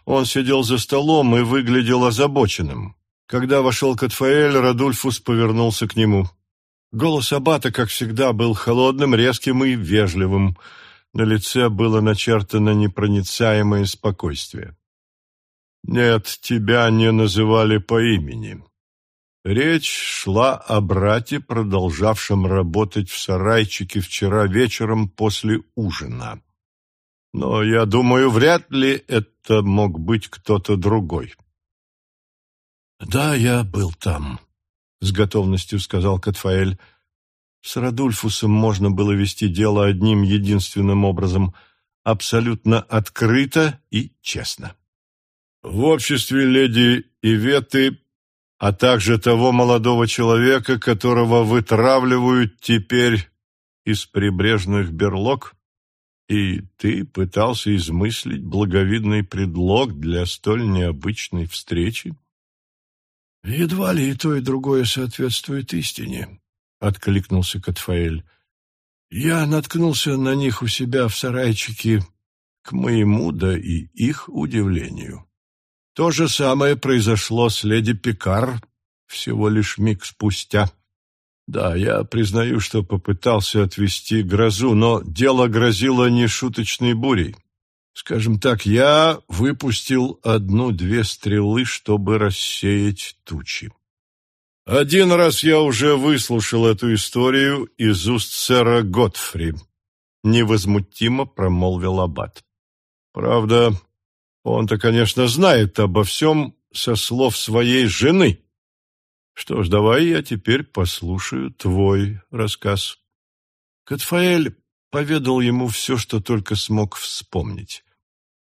Он сидел за столом и выглядел озабоченным. Когда вошел Катфаэль, Радульфус повернулся к нему. Голос аббата, как всегда, был холодным, резким и вежливым. На лице было начертано непроницаемое спокойствие. «Нет, тебя не называли по имени. Речь шла о брате, продолжавшем работать в сарайчике вчера вечером после ужина. Но, я думаю, вряд ли это мог быть кто-то другой». «Да, я был там», — с готовностью сказал Катфаэль. С Радульфусом можно было вести дело одним единственным образом — абсолютно открыто и честно. В обществе леди Иветы, а также того молодого человека, которого вытравливают теперь из прибрежных берлог, и ты пытался измыслить благовидный предлог для столь необычной встречи? «Едва ли и то, и другое соответствует истине», — откликнулся Катфаэль. «Я наткнулся на них у себя в сарайчике к моему, да и их удивлению. То же самое произошло с леди Пикар всего лишь миг спустя. Да, я признаю, что попытался отвести грозу, но дело грозило нешуточной бурей. Скажем так, я выпустил одну-две стрелы, чтобы рассеять тучи. Один раз я уже выслушал эту историю из уст сэра Готфри, невозмутимо промолвил аббат. Правда, он-то, конечно, знает обо всем со слов своей жены. Что ж, давай я теперь послушаю твой рассказ. Катфаэль поведал ему все, что только смог вспомнить.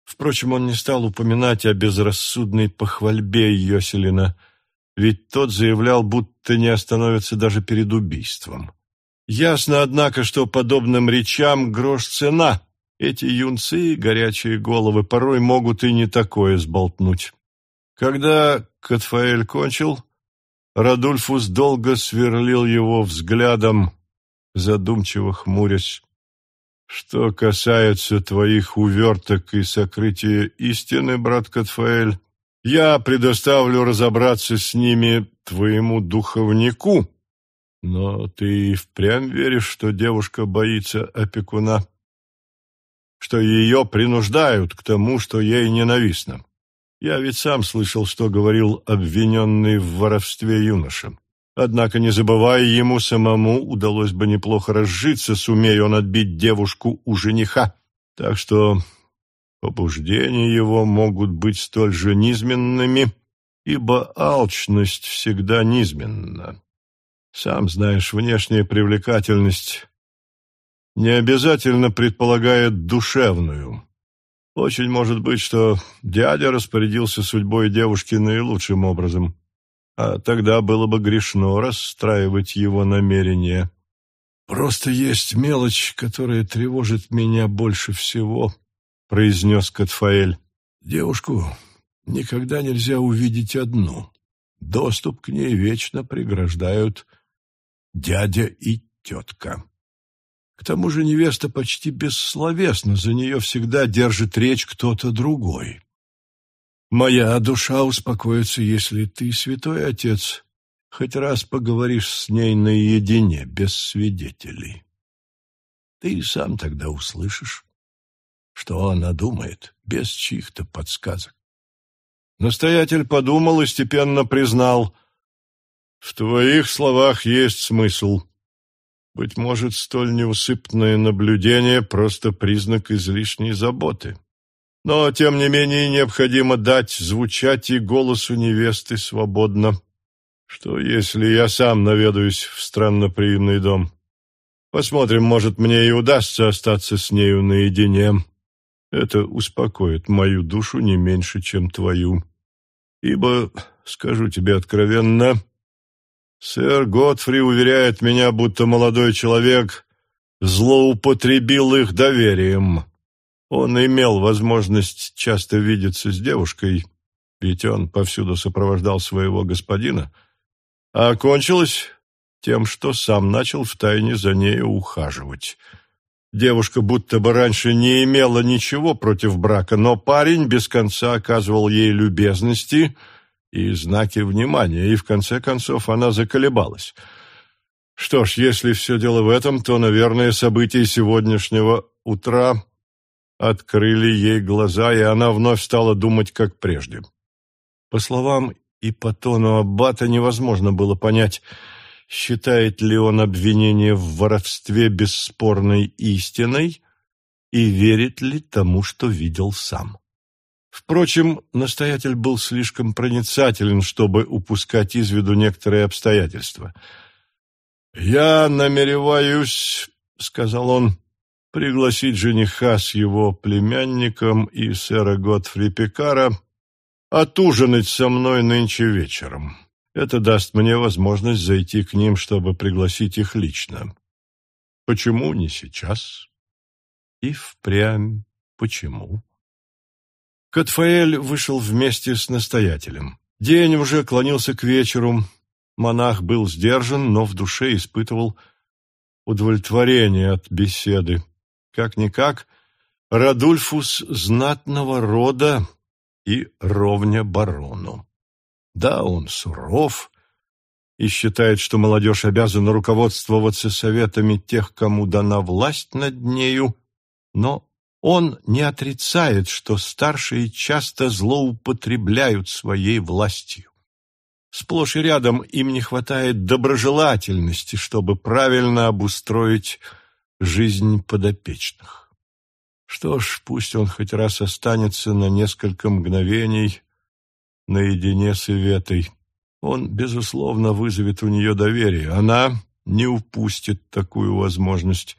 Впрочем, он не стал упоминать о безрассудной похвальбе Йоселина, ведь тот заявлял, будто не остановится даже перед убийством. Ясно, однако, что подобным речам грош цена. Эти юнцы, горячие головы, порой могут и не такое сболтнуть. Когда Катфаэль кончил, Радульфус долго сверлил его взглядом, задумчиво хмурясь. Что касается твоих уверток и сокрытия истины, брат Катфаэль, я предоставлю разобраться с ними твоему духовнику. Но ты и впрямь веришь, что девушка боится опекуна, что ее принуждают к тому, что ей ненавистно. Я ведь сам слышал, что говорил обвиненный в воровстве юноша. Однако, не забывая, ему самому удалось бы неплохо разжиться, сумея он отбить девушку у жениха. Так что побуждения его могут быть столь же низменными, ибо алчность всегда низменна. Сам знаешь, внешняя привлекательность не обязательно предполагает душевную. Очень может быть, что дядя распорядился судьбой девушки наилучшим образом а тогда было бы грешно расстраивать его намерения. «Просто есть мелочь, которая тревожит меня больше всего», — произнес Катфаэль. «Девушку никогда нельзя увидеть одну. Доступ к ней вечно преграждают дядя и тетка. К тому же невеста почти бессловесна, за нее всегда держит речь кто-то другой. Моя душа успокоится, если ты, святой отец, хоть раз поговоришь с ней наедине, без свидетелей. Ты сам тогда услышишь, что она думает, без чьих-то подсказок. Настоятель подумал и степенно признал, «В твоих словах есть смысл. Быть может, столь неусыпное наблюдение – просто признак излишней заботы. Но, тем не менее, необходимо дать звучать и голосу невесты свободно. Что, если я сам наведаюсь в странноприимный дом? Посмотрим, может, мне и удастся остаться с нею наедине. Это успокоит мою душу не меньше, чем твою. Ибо, скажу тебе откровенно, сэр Готфри уверяет меня, будто молодой человек злоупотребил их доверием. Он имел возможность часто видеться с девушкой, ведь он повсюду сопровождал своего господина, а окончилось тем, что сам начал втайне за нею ухаживать. Девушка будто бы раньше не имела ничего против брака, но парень без конца оказывал ей любезности и знаки внимания, и в конце концов она заколебалась. Что ж, если все дело в этом, то, наверное, события сегодняшнего утра открыли ей глаза, и она вновь стала думать, как прежде. По словам и по тону Аббата невозможно было понять, считает ли он обвинение в воровстве бесспорной истиной и верит ли тому, что видел сам. Впрочем, настоятель был слишком проницателен, чтобы упускать из виду некоторые обстоятельства. «Я намереваюсь, — сказал он, — пригласить жениха с его племянником и сэра Готфри Пекара отужинать со мной нынче вечером. Это даст мне возможность зайти к ним, чтобы пригласить их лично. Почему не сейчас? И впрямь почему? Катфаэль вышел вместе с настоятелем. День уже клонился к вечеру. Монах был сдержан, но в душе испытывал удовлетворение от беседы. Как-никак, Радульфус знатного рода и ровня барону. Да, он суров и считает, что молодежь обязана руководствоваться советами тех, кому дана власть над нею, но он не отрицает, что старшие часто злоупотребляют своей властью. Сплошь и рядом им не хватает доброжелательности, чтобы правильно обустроить жизнь подопечных. Что ж, пусть он хоть раз останется на несколько мгновений наедине с Иветой. Он, безусловно, вызовет у нее доверие. Она не упустит такую возможность.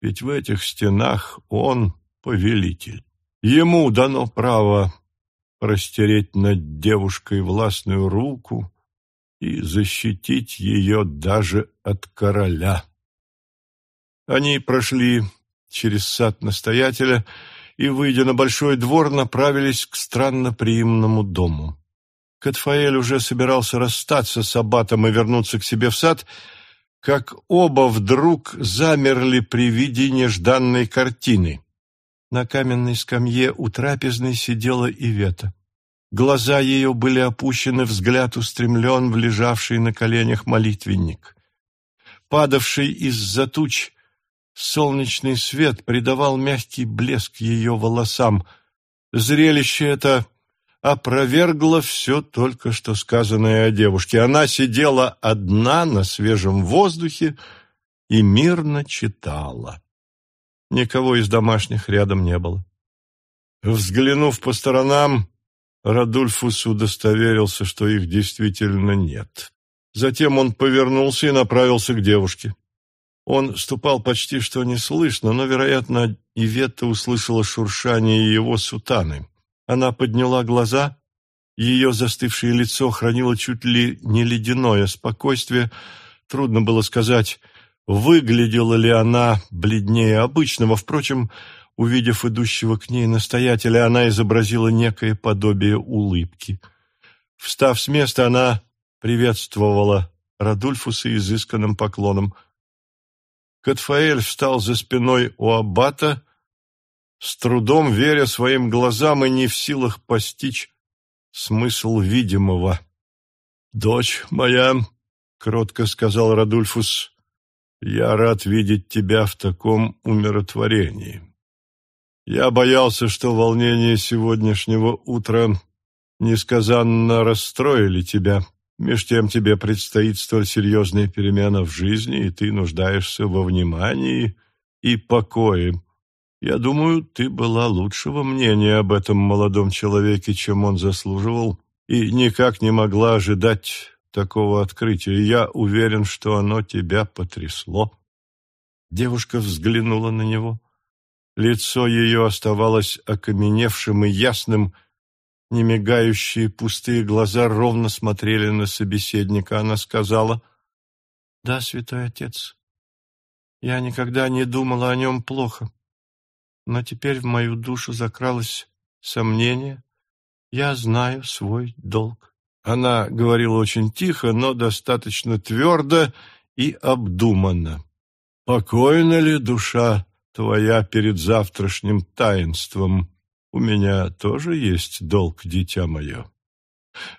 Ведь в этих стенах он повелитель. Ему дано право растереть над девушкой властную руку и защитить ее даже от короля. Они прошли через сад настоятеля и, выйдя на большой двор, направились к странноприимному дому. Катфаэль уже собирался расстаться с аббатом и вернуться к себе в сад, как оба вдруг замерли при виде нежданной картины. На каменной скамье у трапезной сидела Ивета. Глаза ее были опущены, взгляд устремлен в лежавший на коленях молитвенник. Падавший из-за туч Солнечный свет придавал мягкий блеск ее волосам. Зрелище это опровергло все только что сказанное о девушке. Она сидела одна на свежем воздухе и мирно читала. Никого из домашних рядом не было. Взглянув по сторонам, Радульфус удостоверился, что их действительно нет. Затем он повернулся и направился к девушке. Он ступал почти что неслышно, но, вероятно, Иветта услышала шуршание его сутаны. Она подняла глаза, ее застывшее лицо хранило чуть ли не ледяное спокойствие. Трудно было сказать, выглядела ли она бледнее обычного. Впрочем, увидев идущего к ней настоятеля, она изобразила некое подобие улыбки. Встав с места, она приветствовала Радульфуса изысканным поклоном – Катфаэль встал за спиной у аббата, с трудом веря своим глазам и не в силах постичь смысл видимого. «Дочь моя», — кротко сказал Радульфус, — «я рад видеть тебя в таком умиротворении. Я боялся, что волнение сегодняшнего утра несказанно расстроили тебя. Меж тем тебе предстоит столь серьезная перемена в жизни, и ты нуждаешься во внимании и покое. Я думаю, ты была лучшего мнения об этом молодом человеке, чем он заслуживал, и никак не могла ожидать такого открытия. Я уверен, что оно тебя потрясло. Девушка взглянула на него. Лицо ее оставалось окаменевшим и ясным, немигающие пустые глаза ровно смотрели на собеседника. Она сказала, «Да, святой отец, я никогда не думала о нем плохо, но теперь в мою душу закралось сомнение. Я знаю свой долг». Она говорила очень тихо, но достаточно твердо и обдуманно. «Покойна ли душа твоя перед завтрашним таинством?» У меня тоже есть долг, дитя мое.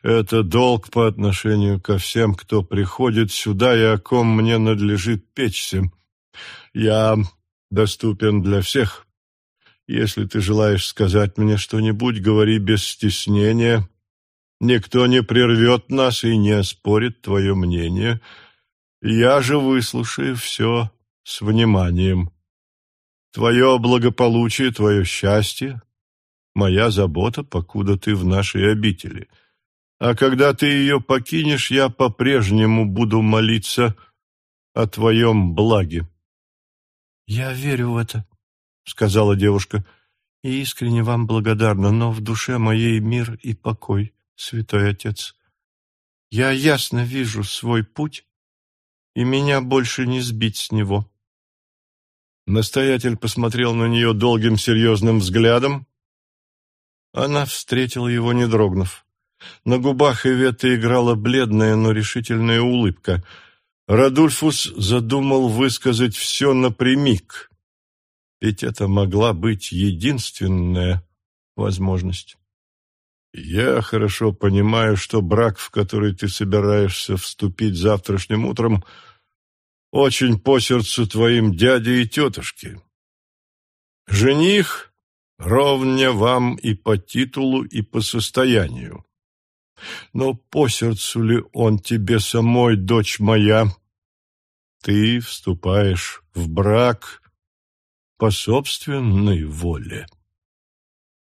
Это долг по отношению ко всем, кто приходит сюда и о ком мне надлежит печься. Я доступен для всех. Если ты желаешь сказать мне что-нибудь, говори без стеснения. Никто не прервет нас и не оспорит твое мнение. Я же выслушаю все с вниманием. Твое благополучие, твое счастье моя забота, покуда ты в нашей обители. А когда ты ее покинешь, я по-прежнему буду молиться о твоем благе». «Я верю в это», — сказала девушка, — «и искренне вам благодарна, но в душе моей мир и покой, святой отец. Я ясно вижу свой путь, и меня больше не сбить с него». Настоятель посмотрел на нее долгим серьезным взглядом, она встретила его, не дрогнув. На губах Иветы играла бледная, но решительная улыбка. Радульфус задумал высказать все напрямик, ведь это могла быть единственная возможность. «Я хорошо понимаю, что брак, в который ты собираешься вступить завтрашним утром, очень по сердцу твоим дяде и тетушке. Жених ровня вам и по титулу, и по состоянию. Но по сердцу ли он тебе самой, дочь моя? Ты вступаешь в брак по собственной воле.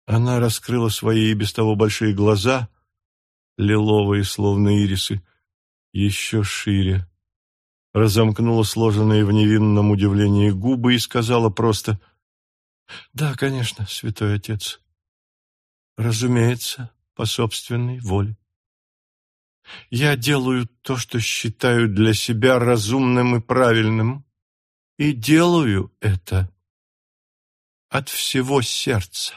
Она раскрыла свои и без того большие глаза, лиловые, словно ирисы, еще шире, разомкнула сложенные в невинном удивлении губы и сказала просто — да, конечно, святой отец. Разумеется, по собственной воле. Я делаю то, что считаю для себя разумным и правильным, и делаю это от всего сердца.